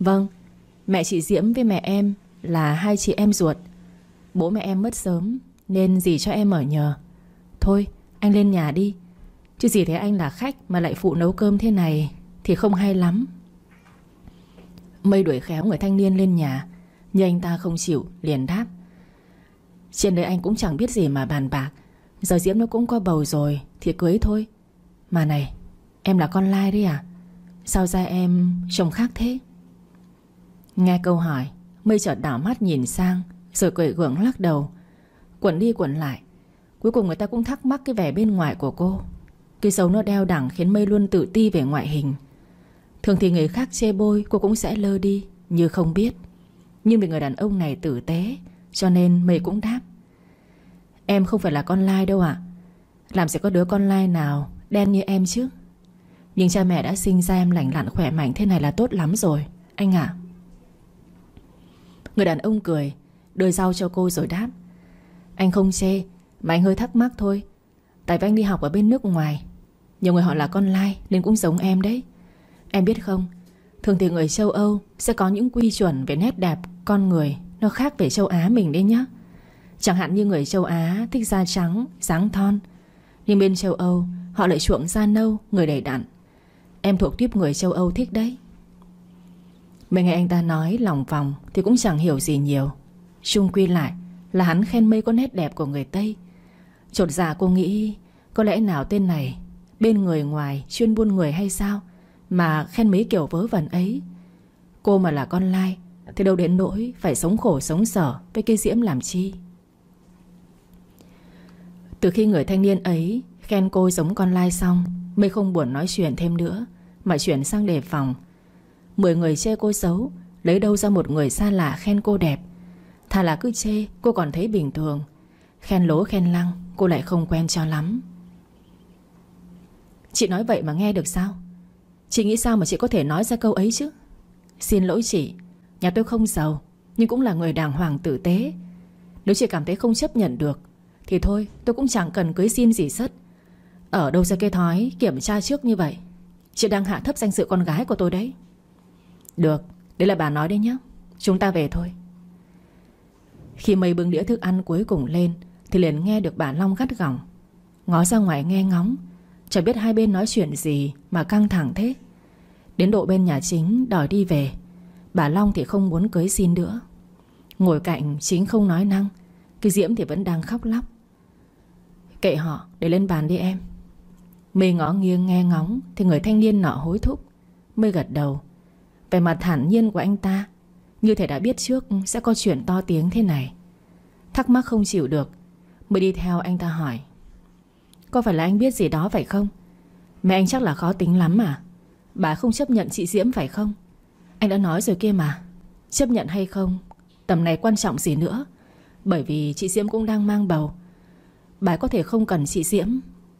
Vâng Mẹ chị Diễm với mẹ em là hai chị em ruột. Bố mẹ em mất sớm nên dì cho em ở nhờ? Thôi, anh lên nhà đi. Chứ gì thấy anh là khách mà lại phụ nấu cơm thế này Thì không hay lắm. Mây đuổi khéo người thanh niên lên nhà, Nhưng anh ta không chịu, liền đáp. Trên đây anh cũng chẳng biết gì mà bàn bạc. Giờ Diễm nó cũng có bầu rồi, Thì cưới thôi. Mà này, Em là con lai đấy à? Sao ra em trông khác thế? Nghe câu hỏi, Mây chợt đảo mắt nhìn sang, Rồi cười gượng lắc đầu. Quẩn đi quẩn lại. Cuối cùng người ta cũng thắc mắc cái vẻ bên ngoài của cô. Cái xấu nó đeo đẳng khiến Mây luôn tự ti về ngoại hình. Thường thì người khác chê bôi, Cô cũng sẽ lơ đi, Như không biết. Nhưng vì người đàn ông này tử tế, Cho nên Mây cũng đáp. Em không phải là con lai đâu ạ. Làm sẽ có đứa con lai nào Đen như em chứ? Nhưng cha mẹ đã sinh ra em lành lặn khỏe mạnh Thế này là tốt lắm rồi, Anh ạ. Người đàn ông cười Đưa rau cho cô rồi đáp. Anh không chê Mà anh hơi thắc mắc thôi. Tại vì anh đi học ở bên nước ngoài Nhiều người họ là con lai Nên cũng giống em đấy. Em biết không Thường thì người châu Âu sẽ có những quy chuẩn về nét đẹp con người Nó khác về châu Á mình đấy nhá. Chẳng hạn như người châu Á thích da trắng, dáng thon Nhưng bên châu Âu Họ lại chuộng da nâu, người đầy đặn. Em thuộc tiếp người châu Âu thích đấy. Mình nghe anh ta nói lòng vòng Thì cũng chẳng hiểu gì nhiều. Chung quy lại là hắn khen mây có nét đẹp của người Tây. Chột dạ cô nghĩ, Có lẽ nào tên này, Bên người ngoài chuyên buôn người hay sao, Mà khen mấy kiểu vớ vẩn ấy. Cô mà là con lai, Thì đâu đến nỗi phải sống khổ sống sở Với cây diễm làm chi. Từ khi người thanh niên ấy Khen cô giống con lai xong Mây không buồn nói chuyện thêm nữa, Mà chuyển sang đề phòng. Mười người chê cô xấu, Lấy đâu ra một người xa lạ khen cô đẹp. Thà là cứ chê, cô còn thấy bình thường. Khen lố khen lăng, Cô lại không quen cho lắm. Chị nói vậy mà nghe được sao? Chị nghĩ sao mà chị có thể nói ra câu ấy chứ? Xin lỗi chị, Nhà tôi không giàu, Nhưng cũng là người đàng hoàng tử tế. Nếu chị cảm thấy không chấp nhận được, Thì thôi, tôi cũng chẳng cần cưới xin gì sất. Ở đâu ra cái thói kiểm tra trước như vậy? Chị đang hạ thấp danh dự con gái của tôi đấy. Được, Đấy là bà nói đấy nhé Chúng ta về thôi. Khi mây bưng đĩa thức ăn cuối cùng lên, Thì liền nghe được bà Long gắt gỏng. Ngó ra ngoài nghe ngóng Chẳng biết hai bên nói chuyện gì Mà căng thẳng thế. Đến độ bên nhà chính đòi đi về, Bà Long thì không muốn cưới xin nữa. Ngồi cạnh chính không nói năng, Cái Diễm thì vẫn đang khóc lóc. Kệ họ, để lên bàn đi em. Mê ngó nghiêng nghe ngóng, Thì người thanh niên nọ hối thúc. Mê gật đầu. Về mặt thản nhiên của anh ta như thể đã biết trước sẽ có chuyện to tiếng thế này. Thắc mắc không chịu được, Mới đi theo anh ta hỏi. Có phải là anh biết gì đó phải không? Mẹ anh chắc là khó tính lắm mà. Bà không chấp nhận chị Diễm phải không? Anh đã nói rồi kia mà. Chấp nhận hay không? Tầm này quan trọng gì nữa? Bởi vì chị Diễm cũng đang mang bầu. Bà có thể không cần chị Diễm,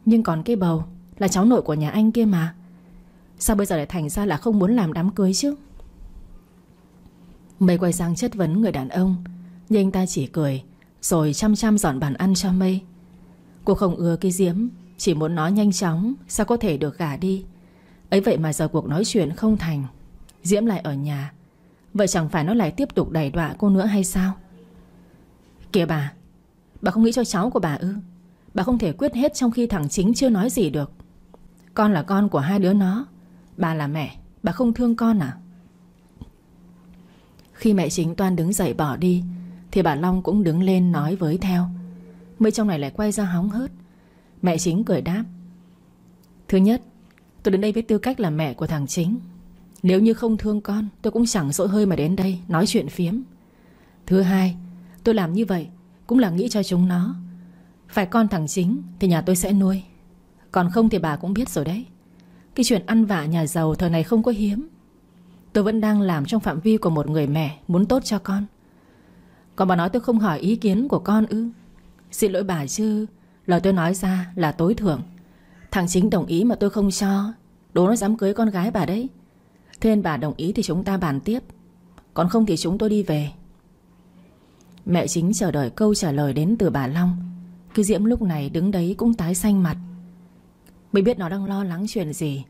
Nhưng còn cái bầu Là cháu nội của nhà anh kia mà. Sao bây giờ lại thành ra là không muốn làm đám cưới chứ? Mây quay sang chất vấn người đàn ông. Nhưng anh ta chỉ cười, Rồi chăm chăm dọn bàn ăn cho Mây. Cô không ưa cái Diễm Chỉ muốn nói nhanh chóng, Sao có thể được gả đi. Ấy vậy mà giờ cuộc nói chuyện không thành. Diễm lại ở nhà. Vậy chẳng phải nó lại tiếp tục đẩy đọa cô nữa hay sao? Kìa bà Bà không nghĩ cho cháu của bà ư? Bà không thể quyết hết trong khi thằng chính chưa nói gì được. Con là con của hai đứa nó. Bà là mẹ, Bà không thương con à? Khi mẹ chính toan đứng dậy bỏ đi, Thì bà Long cũng đứng lên nói với theo. Mới trong này lại quay ra hóng hớt. Mẹ chính cười đáp. Thứ nhất, Tôi đến đây với tư cách là mẹ của thằng chính. Nếu như không thương con, Tôi cũng chẳng dỗi hơi mà đến đây Nói chuyện phiếm. Thứ hai, Tôi làm như vậy Cũng là nghĩ cho chúng nó. Phải con thằng chính Thì nhà tôi sẽ nuôi. Còn không thì bà cũng biết rồi đấy. Cái chuyện ăn vạ nhà giàu thời này không có hiếm. Tôi vẫn đang làm trong phạm vi của một người mẹ Muốn tốt cho con. Còn bà nói tôi không hỏi ý kiến của con ư? Xin lỗi bà chứ. Lời tôi nói ra là tối thượng. Thằng chính đồng ý mà tôi không cho. Đố nó dám cưới con gái bà đấy. Thế nên bà đồng ý thì chúng ta bàn tiếp. Còn không thì chúng tôi đi về. Mẹ chính chờ đợi câu trả lời đến từ bà Long. Cứ Diễm lúc này đứng đấy cũng tái xanh mặt. Mình biết nó đang lo lắng chuyện gì.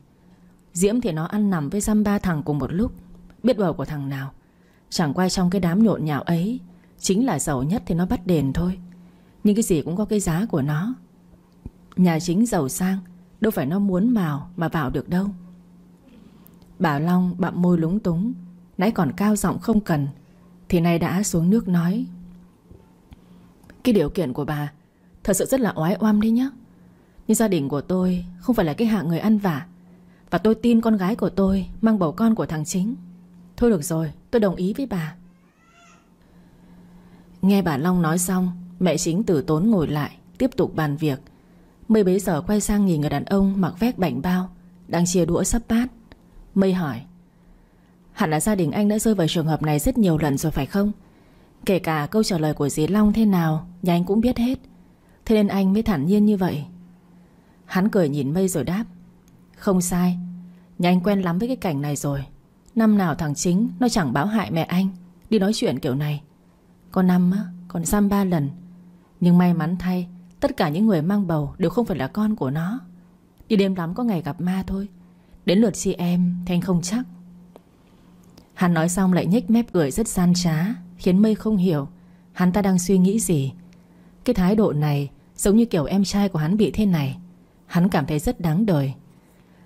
Diễm thì nó ăn nằm với dăm ba thằng cùng một lúc. Biết bầu của thằng nào? Chẳng quay trong cái đám nhộn nhạo ấy, Chính là giàu nhất thì nó bắt đền thôi. Nhưng cái gì cũng có cái giá của nó. Nhà chính giàu sang, Đâu phải nó muốn vào mà vào được đâu. Bà Long bặm môi lúng túng, Nãy còn cao giọng không cần, Thì nay đã xuống nước nói. Cái điều kiện của bà, Thật sự rất là oái oăm đấy nhá. Nhưng gia đình của tôi Không phải là cái hạng người ăn vả. Và tôi tin con gái của tôi Mang bầu con của thằng chính. Thôi được rồi, tôi đồng ý với bà. Nghe bà Long nói xong, Mẹ chính tử tốn ngồi lại, Tiếp tục bàn việc. Mây bấy giờ quay sang nhìn người đàn ông mặc vét bảnh bao, Đang chia đũa sắp bát Mây hỏi, Hẳn là gia đình anh đã rơi vào trường hợp này rất nhiều lần rồi phải không? Kể cả câu trả lời của dì Long thế nào, Nhà anh cũng biết hết. Thế nên anh mới thản nhiên như vậy. Hắn cười nhìn mây rồi đáp không sai. Nhà anh quen lắm với cái cảnh này rồi. Năm nào thằng chính nó chẳng báo hại mẹ anh, Đi nói chuyện kiểu này. Có năm á, Còn xăm ba lần. Nhưng may mắn thay, Tất cả những người mang bầu Đều không phải là con của nó. Đi đêm lắm có ngày gặp ma thôi. Đến lượt chị em thì anh không chắc. Hắn nói xong lại nhếch mép cười rất gian trá, Khiến mây không hiểu Hắn ta đang suy nghĩ gì. Cái thái độ này giống như kiểu em trai của hắn bị thế này. Hắn cảm thấy rất đáng đời.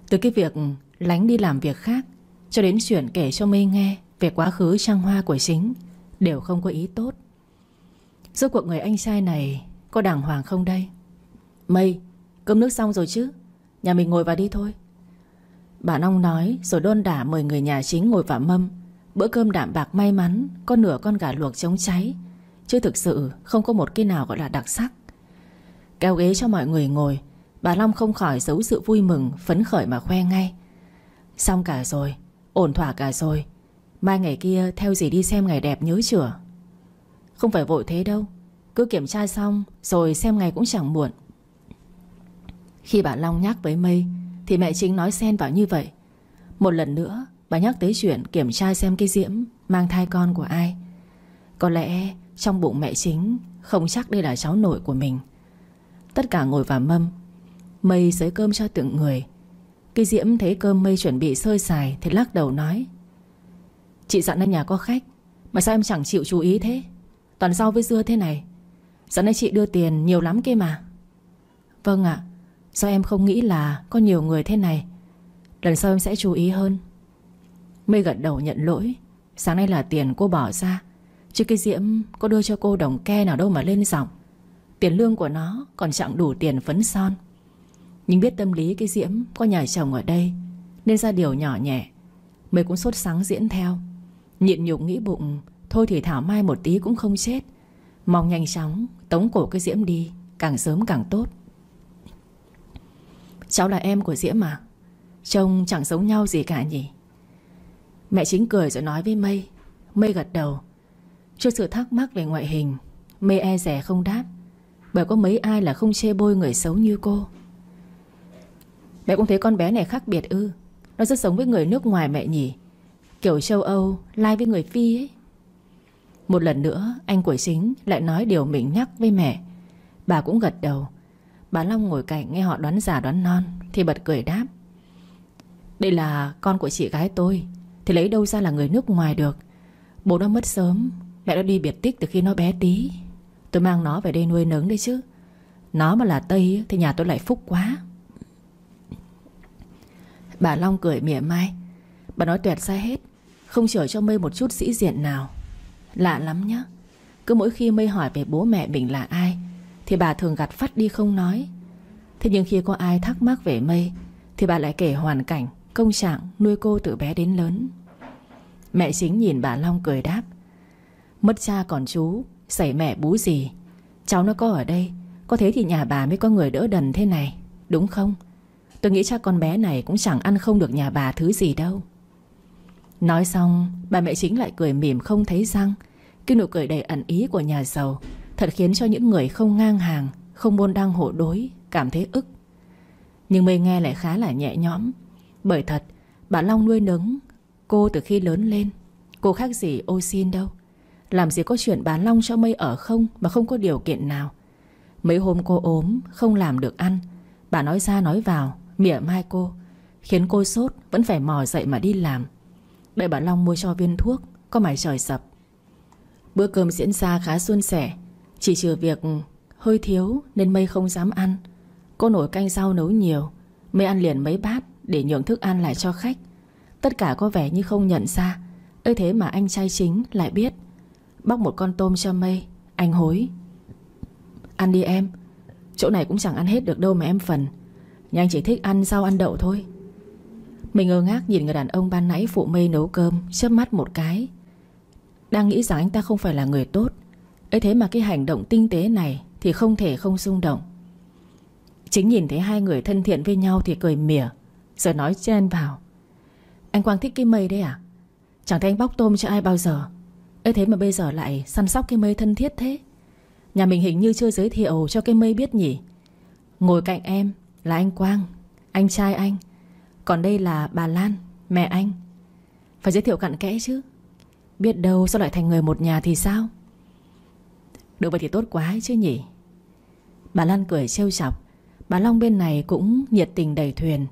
Từ cái việc lánh đi làm việc khác, Cho đến chuyện kể cho mây nghe Về quá khứ trăng hoa của chính, Đều không có ý tốt. Rốt cuộc người anh trai này Có đàng hoàng không đây? Mây cơm nước xong rồi chứ? Nhà mình ngồi vào đi thôi. Bà Nông nói, rồi đôn đả mời người nhà chính ngồi vào mâm. Bữa cơm đạm bạc may mắn, Có nửa con gà luộc chống cháy. Chứ thực sự không có một cái nào gọi là đặc sắc. Kéo ghế cho mọi người ngồi Bà Long không khỏi giấu sự vui mừng, Phấn khởi mà khoe ngay. Xong cả rồi, Ổn thỏa cả rồi. Mai ngày kia theo gì đi xem ngày đẹp nhớ chửa? Không phải vội thế đâu. Cứ kiểm tra xong, Rồi xem ngày cũng chẳng muộn. Khi bà Long nhắc với Mây, Thì mẹ chính nói xen vào như vậy. Một lần nữa, Bà nhắc tới chuyện kiểm tra xem cái diễm Mang thai con của ai. Có lẽ trong bụng mẹ chính Không chắc đây là cháu nội của mình. Tất cả ngồi vào mâm Mây xới cơm cho từng người. Cái diễm thấy cơm mây chuẩn bị sơi xài Thì lắc đầu nói, Chị dặn ở nhà có khách, Mà sao em chẳng chịu chú ý thế? Toàn rau với dưa thế này Dặn nay chị đưa tiền nhiều lắm kia mà. Vâng ạ Sao em không nghĩ là có nhiều người thế này, Lần sau em sẽ chú ý hơn. Mây gật đầu nhận lỗi, Sáng nay là tiền cô bỏ ra, Chứ cái Diễm có đưa cho cô đồng ke nào đâu mà lên giọng. Tiền lương của nó còn chẳng đủ tiền phấn son. Nhưng biết tâm lý cái Diễm có nhà chồng ở đây, Nên ra điều nhỏ nhẹ Mây cũng sốt sáng diễn theo. Nhịn nhục nghĩ bụng, Thôi thì Thảo Mai một tí cũng không chết. Mong nhanh chóng, tống cổ cái Diễm đi, Càng sớm càng tốt. Cháu là em của Diễm mà, Trông chẳng giống nhau gì cả nhỉ. Mẹ chính cười rồi nói với Mây. Mây gật đầu. Trước sự thắc mắc về ngoại hình, Mây e rẻ không đáp, Bởi có mấy ai là không chê bôi người xấu như cô. Mẹ cũng thấy con bé này khác biệt ư. Nó rất giống với người nước ngoài mẹ nhỉ. Kiểu châu Âu, Lai với người Phi ấy. Một lần nữa, anh của chính lại nói điều mình nhắc với mẹ. Bà cũng gật đầu. Bà Long ngồi cạnh nghe họ đoán giả đoán non, Thì bật cười đáp. Đây là con của chị gái tôi, Thì lấy đâu ra là người nước ngoài được? Bố nó mất sớm, Mẹ nó đi biệt tích từ khi nó bé tí. Tôi mang nó về đây nuôi nấng đấy chứ. Nó mà là Tây thì nhà tôi lại phúc quá. Bà Long cười mỉa mai. Bà nói tuyệt ra hết, Không chở cho Mây một chút sĩ diện nào. Lạ lắm nhá. Cứ mỗi khi Mây hỏi về bố mẹ mình là ai, Thì bà thường gạt phát đi không nói. Thế nhưng khi có ai thắc mắc về Mây, Thì bà lại kể hoàn cảnh, Công trạng nuôi cô từ bé đến lớn. Mẹ chính nhìn bà Long cười đáp. Mất cha còn chú, Xảy mẹ bú gì? Cháu nó có ở đây, Có thế thì nhà bà mới có người đỡ đần thế này, Đúng không? Tôi nghĩ chắc con bé này cũng chẳng ăn không được nhà bà thứ gì đâu. Nói xong, Bà mẹ chính lại cười mỉm không thấy răng. Cái nụ cười đầy ẩn ý của nhà giàu Thật khiến cho những người không ngang hàng, Không môn đăng hộ đối Cảm thấy ức. Nhưng mây nghe lại khá là nhẹ nhõm, Bởi thật, bà Long nuôi nấng Cô từ khi lớn lên. Cô khác gì ô xin đâu. Làm gì có chuyện bà Long cho mây ở không Mà không có điều kiện nào. Mấy hôm cô ốm, Không làm được ăn, Bà nói ra nói vào Mỉa mai cô, Khiến cô sốt, Vẫn phải mò dậy mà đi làm. Đợi bà Long mua cho viên thuốc, Có mải trời sập. Bữa cơm diễn ra khá suôn sẻ, Chỉ trừ việc hơi thiếu Nên mây không dám ăn. Cô nổi canh rau nấu nhiều, Mây ăn liền mấy bát Để nhường thức ăn lại cho khách. Tất cả có vẻ như không nhận ra ấy thế mà anh trai chính lại biết. Bóc một con tôm cho mây, Anh hối. Ăn đi em, Chỗ này cũng chẳng ăn hết được đâu mà em phần. Nhưng anh chỉ thích ăn rau ăn đậu thôi. Mình ngơ ngác nhìn người đàn ông ban nãy phụ mây nấu cơm, chớp mắt một cái. Đang nghĩ rằng anh ta không phải là người tốt. Ấy thế mà cái hành động tinh tế này Thì không thể không rung động. Chính nhìn thấy hai người thân thiện với nhau Thì cười mỉa, Rồi nói chen vào Anh Quang thích cái mây đấy à? Chẳng thấy anh bóc tôm cho ai bao giờ. Ấy thế mà bây giờ lại săn sóc cái mây thân thiết thế. Nhà mình hình như chưa giới thiệu cho cái mây biết nhỉ. Ngồi cạnh em là anh Quang Anh trai anh. Còn đây là bà Lan Mẹ anh. Phải giới thiệu cặn kẽ chứ. Biết đâu sao lại thành người một nhà thì sao? Được vậy thì tốt quá ấy chứ nhỉ? Bà Lan cười trêu chọc. Bà Long bên này cũng nhiệt tình đầy thuyền.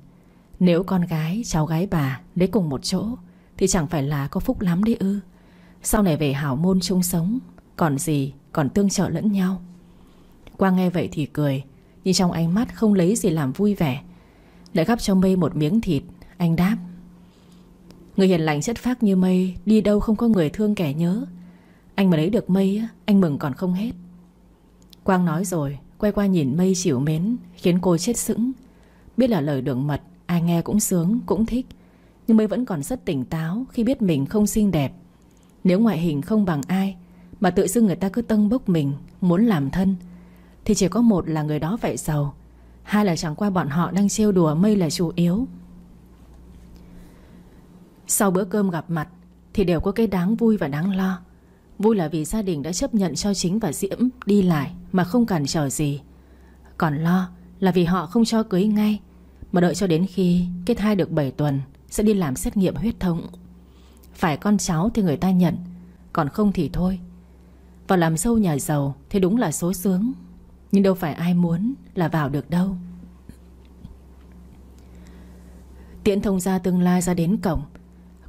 Nếu con gái, cháu gái bà Lấy cùng một chỗ Thì chẳng phải là có phúc lắm đấy ư. Sau này về hảo môn chung sống Còn gì còn tương trợ lẫn nhau. Quang nghe vậy thì cười. Nhưng trong ánh mắt không lấy gì làm vui vẻ. Lại gắp cho mây một miếng thịt. Anh đáp. Người hiền lành chất phác như mây, Đi đâu không có người thương kẻ nhớ. Anh mà lấy được mây Anh mừng còn không hết. Quang nói rồi, Quay qua nhìn mây chịu mến, Khiến cô chết sững. Biết là lời đường mật, Ai nghe cũng sướng, cũng thích. Nhưng mây vẫn còn rất tỉnh táo Khi biết mình không xinh đẹp. Nếu ngoại hình không bằng ai, Mà tự dưng người ta cứ tâng bốc mình, Muốn làm thân thì chỉ có một là người đó vậy giàu Hai là chẳng qua bọn họ đang trêu đùa mây là chủ yếu. Sau bữa cơm gặp mặt, Thì đều có cái đáng vui và đáng lo. Vui là vì gia đình đã chấp nhận cho chính và Diễm đi lại Mà không cản trở gì. Còn lo là vì họ không cho cưới ngay, Mà đợi cho đến khi kết thai được 7 tuần Sẽ đi làm xét nghiệm huyết thống. Phải con cháu thì người ta nhận, Còn không thì thôi. Vào làm sâu nhà giàu thì đúng là số sướng. Nhưng đâu phải ai muốn là vào được đâu. Tiễn thông gia tương lai ra đến cổng.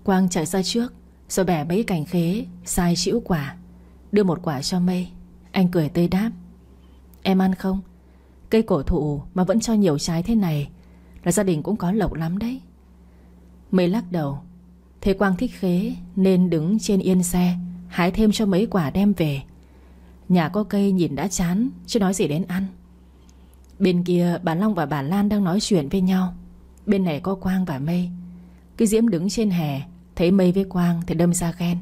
Quang chạy ra trước, Rồi bẻ mấy cành khế, Sai chịu quả, Đưa một quả cho mây. Anh cười tươi đáp. Em ăn không? Cây cổ thụ mà vẫn cho nhiều trái thế này Là gia đình cũng có lộc lắm đấy. Mây lắc đầu. Thế Quang thích khế Nên đứng trên yên xe, Hái thêm cho mấy quả đem về. Nhà có cây nhìn đã chán Chứ nói gì đến ăn. Bên kia, bà Long và bà Lan đang nói chuyện với nhau. Bên này có Quang và Mây. Cái Diễm đứng trên hè, Thấy Mây với Quang thì đâm ra ghen.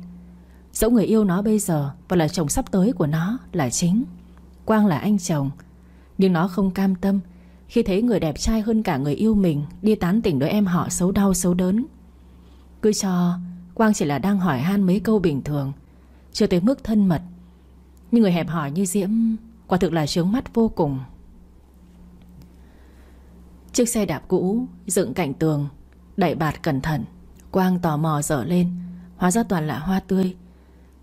Dẫu người yêu nó bây giờ, Và là chồng sắp tới của nó, là chính. Quang là anh chồng, Nhưng nó không cam tâm. Khi thấy người đẹp trai hơn cả người yêu mình, Đi tán tỉnh đứa em họ xấu đau xấu đớn. Cứ cho, Quang chỉ là đang hỏi han mấy câu bình thường. Chưa tới mức thân mật nhưng người hẹp hỏi như Diễm, Quả thực là trướng mắt vô cùng. Chiếc xe đạp cũ, Dựng cạnh tường Đẩy bạt cẩn thận, Quang tò mò dở lên, Hóa ra toàn là hoa tươi.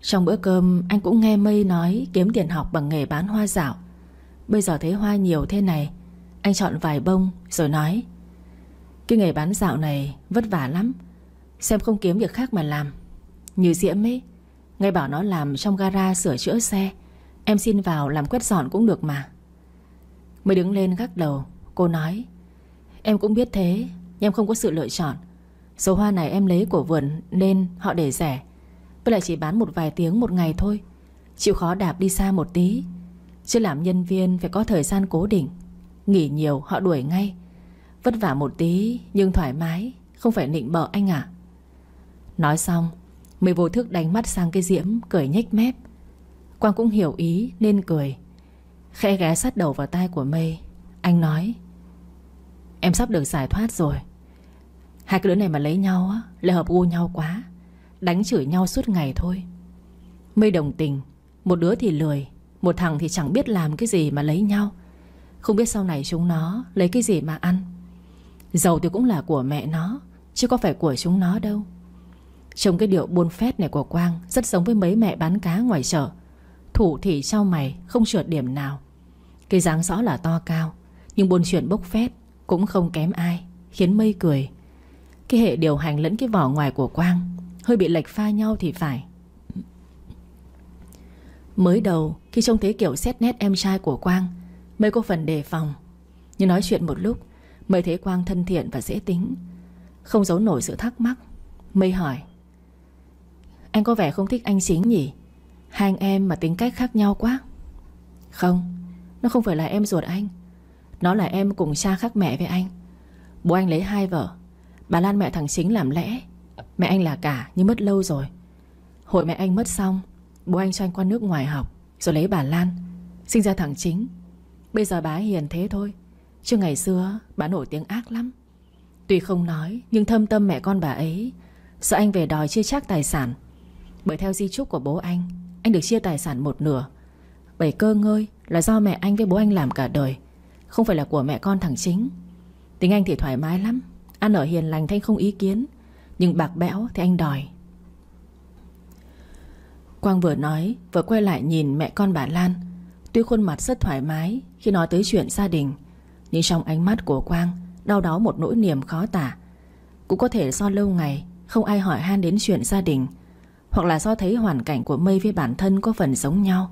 Trong bữa cơm, anh cũng nghe Mây nói Kiếm tiền học bằng nghề bán hoa dạo. Bây giờ thấy hoa nhiều thế này, Anh chọn vài bông rồi nói, Cái nghề bán dạo này vất vả lắm, Xem không kiếm việc khác mà làm. Như Diễm ấy Ngay bảo nó làm trong gara sửa chữa xe Em xin vào làm quét dọn cũng được mà. Mới đứng lên gác đầu, Cô nói, Em cũng biết thế Nhưng em không có sự lựa chọn. Số hoa này em lấy của vườn Nên họ để rẻ. Với lại chỉ bán một vài tiếng một ngày thôi. Chịu khó đạp đi xa một tí. Chứ làm nhân viên phải có thời gian cố định. Nghỉ nhiều, họ đuổi ngay. Vất vả một tí, Nhưng thoải mái, Không phải nịnh bợ anh ạ. Nói xong, Mới vô thức đánh mắt sang cái diễm Cười nhếch mép. Quang cũng hiểu ý nên cười. Khẽ ghé sát đầu vào tai của mây. Anh nói, Em sắp được giải thoát rồi. Hai cái đứa này mà lấy nhau á, Lại hợp gu nhau quá. Đánh chửi nhau suốt ngày thôi. Mây đồng tình. Một đứa thì lười, Một thằng thì chẳng biết làm cái gì mà lấy nhau. Không biết sau này chúng nó Lấy cái gì mà ăn. Giàu thì cũng là của mẹ nó, Chứ có phải của chúng nó đâu. Trông cái điệu buôn phét này của Quang Rất giống với mấy mẹ bán cá ngoài chợ. Thủ thì sau mày Không trượt điểm nào. Cái dáng rõ là to cao, Nhưng buôn chuyện bốc phét Cũng không kém ai, Khiến mây cười. Cái hệ điều hành lẫn cái vỏ ngoài của Quang Hơi bị lệch pha nhau thì phải. Mới đầu, Khi trông thấy kiểu xét nét em trai của Quang, Mây có phần đề phòng. Nhưng nói chuyện một lúc, Mây thấy Quang thân thiện và dễ tính. Không giấu nổi sự thắc mắc, Mây hỏi, Anh có vẻ không thích anh chính nhỉ? Hai anh em mà tính cách khác nhau quá. Không, Nó không phải là em ruột anh. Nó là em cùng cha khác mẹ với anh. Bố anh lấy hai vợ. Bà Lan mẹ thằng chính làm lẽ. Mẹ anh là cả nhưng mất lâu rồi. Hội mẹ anh mất xong, Bố anh cho anh qua nước ngoài học, Rồi lấy bà Lan, Sinh ra thằng chính. Bây giờ bà hiền thế thôi, Chứ ngày xưa bà nổi tiếng ác lắm. Tuy không nói, Nhưng thâm tâm mẹ con bà ấy, Sợ anh về đòi chia chắc tài sản. Bởi theo di chúc của bố anh anh được chia tài sản một nửa. Bảy cơ ngơi là do mẹ anh với bố anh làm cả đời, Không phải là của mẹ con thằng chính. Tính anh thì thoải mái lắm, Ăn ở hiền lành thanh không ý kiến, Nhưng bạc bẽo thì anh đòi. Quang vừa nói, Vừa quay lại nhìn mẹ con bà Lan. Tuy khuôn mặt rất thoải mái Khi nói tới chuyện gia đình, Nhưng trong ánh mắt của Quang, Đau đó một nỗi niềm khó tả. Cũng có thể do lâu ngày, Không ai hỏi han đến chuyện gia đình hoặc là do thấy hoàn cảnh của Mây với bản thân Có phần giống nhau.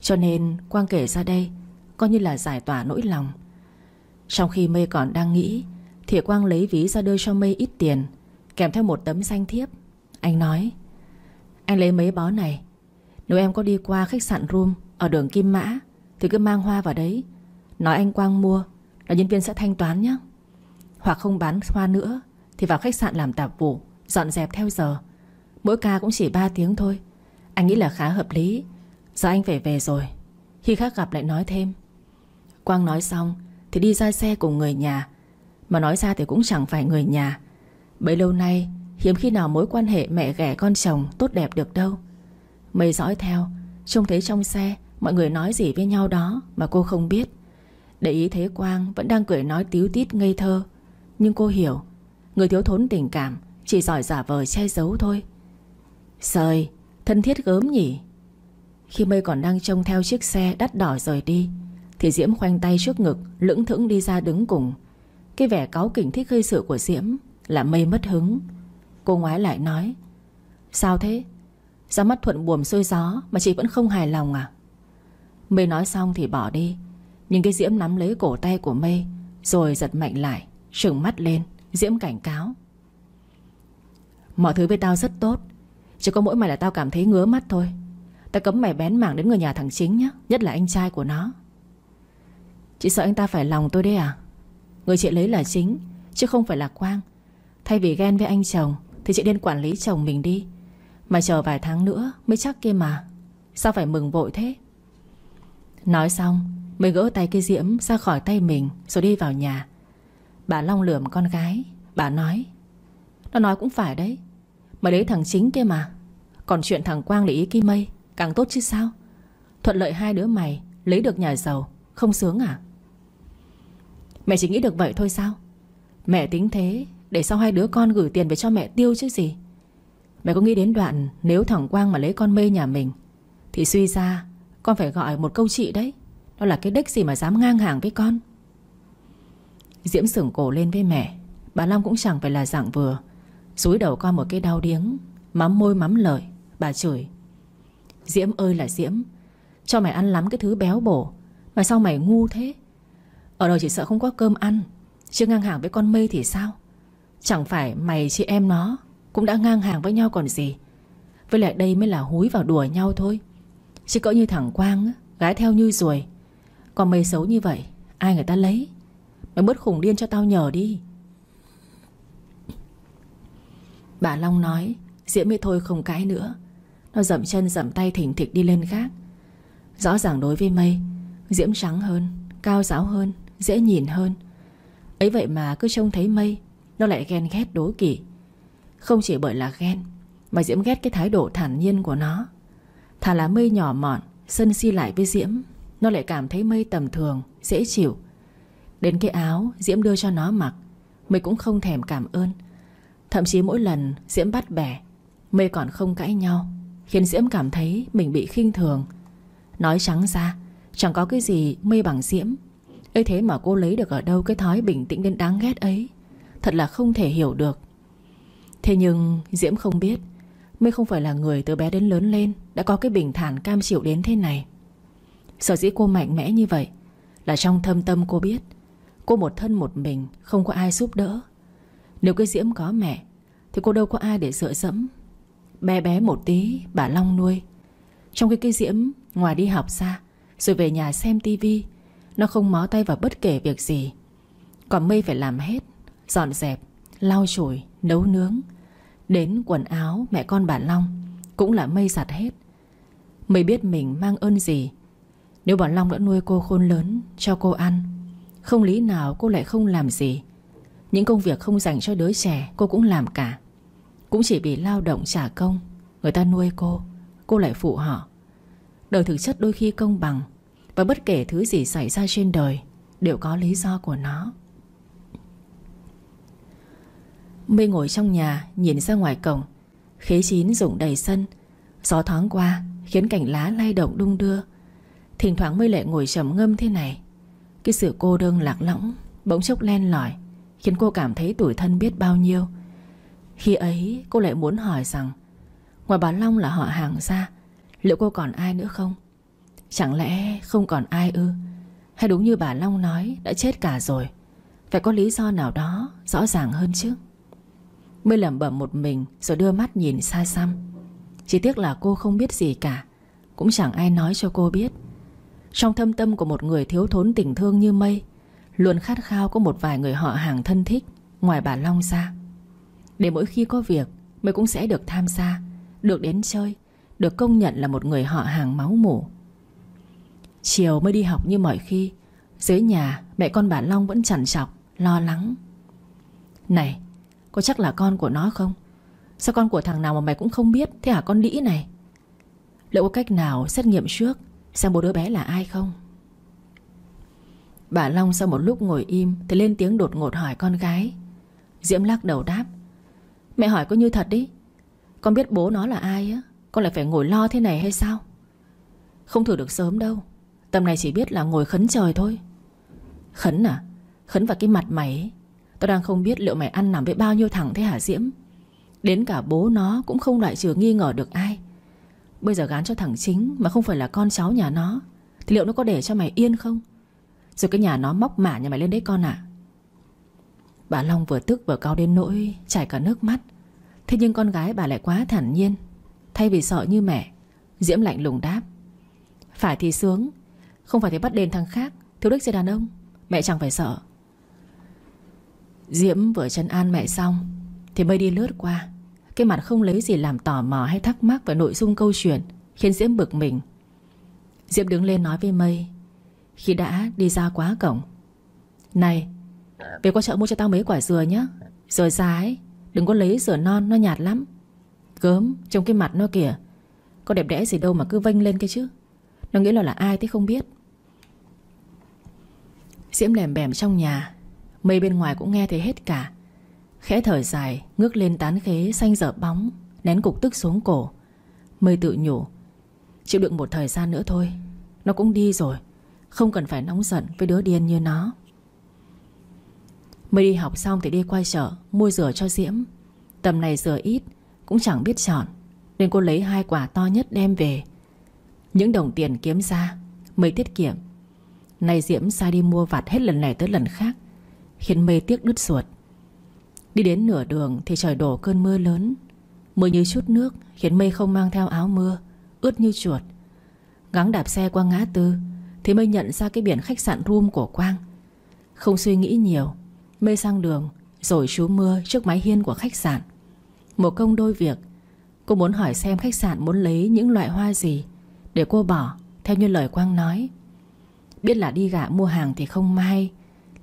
Cho nên, Quang kể ra đây, Coi như là giải tỏa nỗi lòng. Trong khi Mây còn đang nghĩ, Thì Quang lấy ví ra đưa cho Mây ít tiền, Kèm theo một tấm danh thiếp. Anh nói, Anh lấy mấy bó này. Nếu em có đi qua khách sạn room Ở đường Kim Mã, Thì cứ mang hoa vào đấy. Nói anh Quang mua, Là nhân viên sẽ thanh toán nhé. Hoặc không bán hoa nữa, Thì vào khách sạn làm tạp vụ, Dọn dẹp theo giờ. Mỗi ca cũng chỉ 3 tiếng thôi. Anh nghĩ là khá hợp lý. Giờ anh phải về rồi. Khi khác gặp lại nói thêm. Quang nói xong Thì đi ra xe cùng người nhà. Mà nói ra thì cũng chẳng phải người nhà. Bấy lâu nay, Hiếm khi nào mối quan hệ mẹ ghẻ con chồng Tốt đẹp được đâu. Mây dõi theo, Trông thấy trong xe Mọi người nói gì với nhau đó Mà cô không biết. Để ý thấy Quang vẫn đang cười nói tíu tít ngây thơ. Nhưng cô hiểu, Người thiếu thốn tình cảm Chỉ giỏi giả vờ che giấu thôi. Sời Thân thiết gớm nhỉ. Khi mây còn đang trông theo chiếc xe đắt đỏ rời đi, Thì Diễm khoanh tay trước ngực Lưỡng thững đi ra đứng cùng. Cái vẻ cáu kỉnh thích gây sự của Diễm Là mây mất hứng. Cô ngoái lại nói, Sao thế? Ra mắt thuận buồm xôi gió Mà chị vẫn không hài lòng à? Mây nói xong thì bỏ đi, Nhưng cái Diễm nắm lấy cổ tay của Mây, Rồi giật mạnh lại, Trừng mắt lên, Diễm cảnh cáo, Mọi thứ với tao rất tốt chỉ có mỗi mày là tao cảm thấy ngứa mắt thôi. Tao cấm mày bén mảng đến người nhà thằng chính nhá, Nhất là anh trai của nó. Chị sợ anh ta phải lòng tôi đấy à? Người chị lấy là chính, Chứ không phải là Quang. Thay vì ghen với anh chồng, Thì chị nên quản lý chồng mình đi. Mà chờ vài tháng nữa mới chắc kia mà. Sao phải mừng vội thế? Nói xong, Mới gỡ tay cái diễm ra khỏi tay mình Rồi đi vào nhà. Bà Long lườm con gái. Bà nói, Nó nói cũng phải đấy. Mà lấy thằng chính kia mà. Còn chuyện thằng Quang để ý Kim Mây, Càng tốt chứ sao? Thuận lợi hai đứa mày Lấy được nhà giàu, Không sướng à? Mẹ chỉ nghĩ được vậy thôi sao? Mẹ tính thế, Để sau hai đứa con gửi tiền về cho mẹ tiêu chứ gì? Mẹ có nghĩ đến đoạn Nếu thằng Quang mà lấy con mây nhà mình, Thì suy ra Con phải gọi một câu chị đấy. Đó là cái đếch gì mà dám ngang hàng với con? Diễm sửng cổ lên với mẹ. Bà Long cũng chẳng phải là dạng vừa. Rúi đầu qua một cái đau điếng, Mắm môi mắm lợi Bà chửi. Diễm ơi là Diễm, Cho mày ăn lắm cái thứ béo bổ, Mà sao mày ngu thế? Ở đời chỉ sợ không có cơm ăn Chứ ngang hàng với con mây thì sao? Chẳng phải mày chị em nó Cũng đã ngang hàng với nhau còn gì, Với lại đây mới là húi vào đùa nhau thôi. Chứ cỡ như thằng Quang Gái theo như ruồi Còn mày xấu như vậy, Ai người ta lấy? Mày bớt khủng điên cho tao nhờ đi. Bà Long nói, Diễm mới thôi không cãi nữa. Nó dậm chân dậm tay thỉnh thịch đi lên gác Rõ ràng đối với mây, Diễm trắng hơn, Cao giáo hơn, Dễ nhìn hơn. Ấy vậy mà cứ trông thấy mây, Nó lại ghen ghét đố kỵ. Không chỉ bởi là ghen, Mà Diễm ghét cái thái độ thản nhiên của nó. Thà là mây nhỏ mọn, Sân si lại với Diễm, Nó lại cảm thấy mây tầm thường, Dễ chịu. Đến cái áo Diễm đưa cho nó mặc, Mây cũng không thèm cảm ơn. Thậm chí mỗi lần Diễm bắt bẻ Mây còn không cãi nhau, Khiến Diễm cảm thấy mình bị khinh thường. Nói trắng ra, Chẳng có cái gì mây bằng Diễm. Ấy thế mà cô lấy được ở đâu cái thói bình tĩnh đến đáng ghét ấy? Thật là không thể hiểu được. Thế nhưng Diễm không biết Mây không phải là người từ bé đến lớn lên Đã có cái bình thản cam chịu đến thế này. Sở dĩ cô mạnh mẽ như vậy Là trong thâm tâm cô biết, Cô một thân một mình Không có ai giúp đỡ. Nếu cái Diễm có mẹ Thì cô đâu có ai để dựa dẫm. Bé bé một tí bà Long nuôi. Trong khi cái Diễm ngoài đi học xa Rồi về nhà xem tivi Nó không mó tay vào bất kể việc gì. Còn Mây phải làm hết Dọn dẹp, lau chùi, nấu nướng. Đến quần áo mẹ con bà Long Cũng là Mây giặt hết. Mây biết mình mang ơn gì. Nếu bà Long đã nuôi cô khôn lớn Cho cô ăn Không lý nào cô lại không làm gì. Những công việc không dành cho đứa trẻ, Cô cũng làm cả. Cũng chỉ vì lao động trả công, Người ta nuôi cô Cô lại phụ họ. Đời thực chất đôi khi công bằng, Và bất kể thứ gì xảy ra trên đời, Đều có lý do của nó. Mây ngồi trong nhà, Nhìn ra ngoài cổng, Khế chín rụng đầy sân. Gió thoáng qua, Khiến cảnh lá lay động đung đưa. Thỉnh thoảng mây lại ngồi trầm ngâm thế này. Cái sự cô đơn lạc lõng, Bỗng chốc len lỏi. Khiến cô cảm thấy tủi thân biết bao nhiêu. Khi ấy, cô lại muốn hỏi rằng, Ngoài bà Long là họ hàng ra, Liệu cô còn ai nữa không? Chẳng lẽ không còn ai ư? Hay đúng như bà Long nói, Đã chết cả rồi. Phải có lý do nào đó rõ ràng hơn chứ? Mới lẩm bẩm một mình Rồi đưa mắt nhìn xa xăm. Chỉ tiếc là cô không biết gì cả, Cũng chẳng ai nói cho cô biết. Trong thâm tâm của một người thiếu thốn tình thương như mây Luôn khát khao có một vài người họ hàng thân thích Ngoài bà Long ra. Để mỗi khi có việc Mây cũng sẽ được tham gia, Được đến chơi, Được công nhận là một người họ hàng máu mủ. Chiều mới đi học như mọi khi, Dưới nhà mẹ con bà Long vẫn chằn chọc Lo lắng. Này, có chắc là con của nó không? Sao con của thằng nào mà mày cũng không biết Thế hả con đĩ này? Liệu có cách nào xét nghiệm trước Xem bố đứa bé là ai không? Bà Long sau một lúc ngồi im Thì lên tiếng đột ngột hỏi con gái. Diễm lắc đầu đáp. Mẹ hỏi có như thật đi Con biết bố nó là ai á? Con lại phải ngồi lo thế này hay sao? Không thử được sớm đâu. Tầm này chỉ biết là ngồi khấn trời thôi. Khấn à? Khấn vào cái mặt mày ấy. Tao đang không biết liệu mày ăn nằm với bao nhiêu thằng thế hả Diễm? Đến cả bố nó cũng không loại trừ nghi ngờ được ai. Bây giờ gán cho thằng chính Mà không phải là con cháu nhà nó, Thì liệu nó có để cho mày yên không? Rồi cái nhà nó móc mả nhà mày lên đấy con ạ. Bà Long vừa tức vừa cao đến nỗi Chảy cả nước mắt. Thế nhưng con gái bà lại quá thản nhiên, Thay vì sợ như mẹ, Diễm lạnh lùng đáp. Phải thì sướng, Không phải thì bắt đền thằng khác, Thiếu đích xe đàn ông, Mẹ chẳng phải sợ. Diễm vừa chân an mẹ xong, Thì mây đi lướt qua. Cái mặt không lấy gì làm tò mò hay thắc mắc Về nội dung câu chuyện, Khiến Diễm bực mình. Diễm đứng lên nói với mây khi đã đi ra quá cổng. Này, Về qua chợ mua cho tao mấy quả dừa nhé Dừa già ấy, Đừng có lấy dừa non, nó nhạt lắm. Gớm trong cái mặt nó kìa. Có đẹp đẽ gì đâu mà cứ vênh lên cái chứ. Nó nghĩa là là ai thế không biết. Diễm lèm bèm trong nhà. Mây bên ngoài cũng nghe thấy hết cả. Khẽ thở dài, Ngước lên tán khế xanh dở bóng, Nén cục tức xuống cổ. Mây tự nhủ, Chịu đựng một thời gian nữa thôi, Nó cũng đi rồi. Không cần phải nóng giận với đứa điên như nó. Mây đi học xong thì đi quay chợ, Mua rửa cho Diễm. Tầm này rửa ít, Cũng chẳng biết chọn, Nên cô lấy hai quả to nhất đem về. Những đồng tiền kiếm ra, Mây tiết kiệm. Này Diễm sai đi mua vặt hết lần này tới lần khác, Khiến mây tiếc đứt ruột. Đi đến nửa đường thì trời đổ cơn mưa lớn. Mưa như chút nước Khiến mây không mang theo áo mưa, Ướt như chuột. Gắng đạp xe qua ngã tư thì mây nhận ra cái biển khách sạn room của Quang. Không suy nghĩ nhiều Mây sang đường, Rồi chú mưa trước mái hiên của khách sạn. Một công đôi việc, Cô muốn hỏi xem khách sạn muốn lấy những loại hoa gì Để cô bỏ, Theo như lời Quang nói. Biết là đi gạ mua hàng thì không may,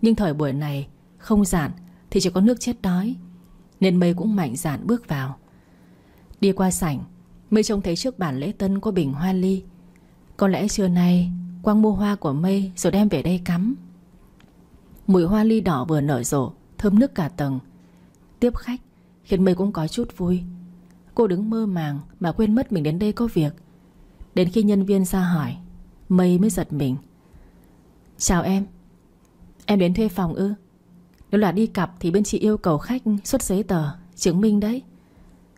nhưng thời buổi này Không giản thì chỉ có nước chết đói, Nên mây cũng mạnh dạn bước vào. Đi qua sảnh, Mây trông thấy trước bàn lễ tân có bình hoa ly. Có lẽ trưa nay Quang mua hoa của mây rồi đem về đây cắm. Mùi hoa ly đỏ vừa nở rộ, Thơm nước cả tầng. Tiếp khách, khiến mây cũng có chút vui. Cô đứng mơ màng mà quên mất mình đến đây có việc. Đến khi nhân viên ra hỏi, Mây mới giật mình. Chào em Em đến thuê phòng ư? Nếu là đi cặp thì bên chị yêu cầu khách xuất giấy tờ, Chứng minh đấy.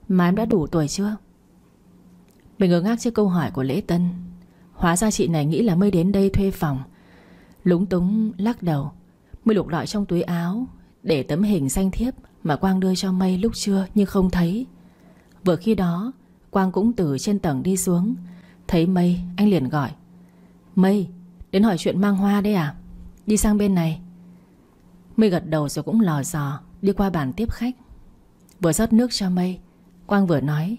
Mà em đã đủ tuổi chưa? Mình ngơ ngác trước câu hỏi của Lễ Tân. Hóa ra chị này nghĩ là mới đến đây thuê phòng. Lúng túng lắc đầu. Mới lục lọi trong túi áo, Để tấm hình danh thiếp Mà Quang đưa cho Mây lúc trưa nhưng không thấy. Vừa khi đó, Quang cũng từ trên tầng đi xuống. Thấy Mây, anh liền gọi. Mây, đến hỏi chuyện mang hoa đấy à? Đi sang bên này. Mây gật đầu rồi cũng lò dò, Đi qua bàn tiếp khách. Vừa rót nước cho Mây, Quang vừa nói.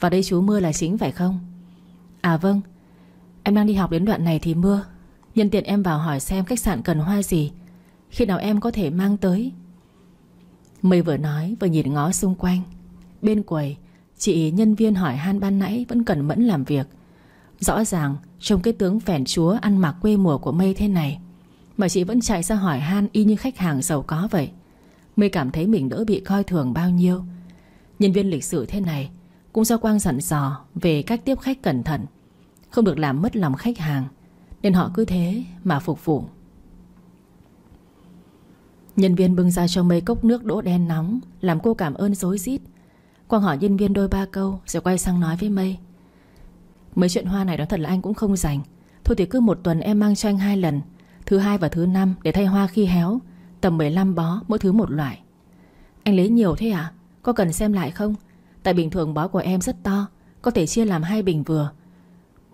Vào đây chú mưa là chính phải không? À vâng Em đang đi học đến đoạn này thì mưa. Nhân tiện em vào hỏi xem khách sạn cần hoa gì. Khi nào em có thể mang tới? Mây vừa nói vừa nhìn ngó xung quanh. Bên quầy, Chị nhân viên hỏi han ban nãy Vẫn cần mẫn làm việc. Rõ ràng, trông cái tướng phèn chúa Ăn mặc quê mùa của Mây thế này, mà chị vẫn chạy ra hỏi han y như khách hàng giàu có vậy. Mây cảm thấy mình đỡ bị coi thường bao nhiêu. Nhân viên lịch sự thế này Cũng do Quang dặn dò Về cách tiếp khách cẩn thận. Không được làm mất lòng khách hàng, Nên họ cứ thế mà phục vụ. Nhân viên bưng ra cho mây cốc nước đỗ đen nóng, Làm cô cảm ơn dối rít. Quang hỏi nhân viên đôi ba câu, Rồi quay sang nói với mây. Mấy chuyện hoa này đó thật là anh cũng không dành Thôi thì cứ một tuần em mang cho anh hai lần, Thứ hai và thứ năm để thay hoa khi héo, Tầm 15 bó, mỗi thứ một loại. Anh lấy nhiều thế à Có cần xem lại không? Tại bình thường bó của em rất to, Có thể chia làm hai bình vừa.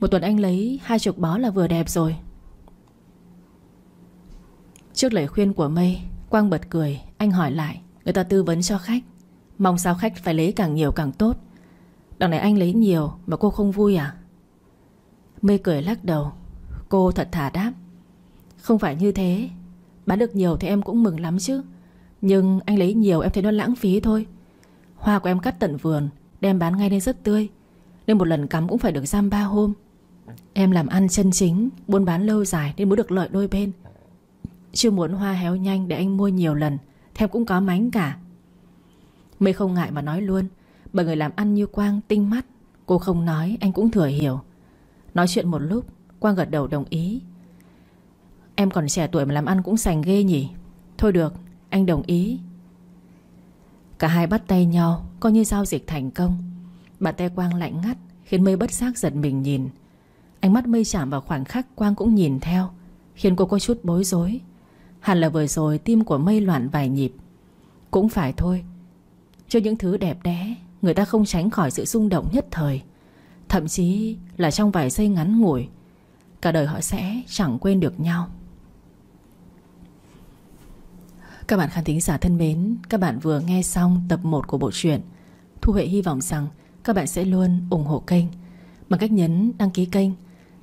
Một tuần anh lấy hai chục bó là vừa đẹp rồi. Trước lời khuyên của Mây, Quang bật cười, Anh hỏi lại, Người ta tư vấn cho khách, Mong sao khách phải lấy càng nhiều càng tốt. Đằng này anh lấy nhiều mà cô không vui à? Mây cười lắc đầu, Cô thật thà đáp, Không phải như thế, Bán được nhiều thì em cũng mừng lắm chứ, Nhưng anh lấy nhiều em thấy nó lãng phí thôi. Hoa của em cắt tận vườn, Đem bán ngay đây rất tươi, Nên một lần cắm cũng phải được giam ba hôm. Em làm ăn chân chính, Buôn bán lâu dài nên mới được lợi đôi bên. Chưa muốn hoa héo nhanh để anh mua nhiều lần, Thèm cũng có mánh cả. Mây không ngại mà nói luôn, Bởi người làm ăn như Quang tinh mắt. Cô không nói, anh cũng thừa hiểu. Nói chuyện một lúc, Quang gật đầu đồng ý. Em còn trẻ tuổi mà làm ăn cũng sành ghê nhỉ. Thôi được, anh đồng ý. Cả hai bắt tay nhau, Coi như giao dịch thành công. Bàn tay Quang lạnh ngắt, Khiến mây bất giác giật mình nhìn. Ánh mắt mây chạm vào khoảnh khắc Quang cũng nhìn theo, Khiến cô có chút bối rối. Hẳn là vừa rồi tim của mây loạn vài nhịp. Cũng phải thôi, Cho những thứ đẹp đẽ, Người ta không tránh khỏi sự rung động nhất thời. Thậm chí là trong vài giây ngắn ngủi, Cả đời họ sẽ chẳng quên được nhau. Các bạn khán thính giả thân mến, Các bạn vừa nghe xong tập 1 của bộ truyện. Thu Huệ hy vọng rằng Các bạn sẽ luôn ủng hộ kênh. Bằng cách nhấn đăng ký kênh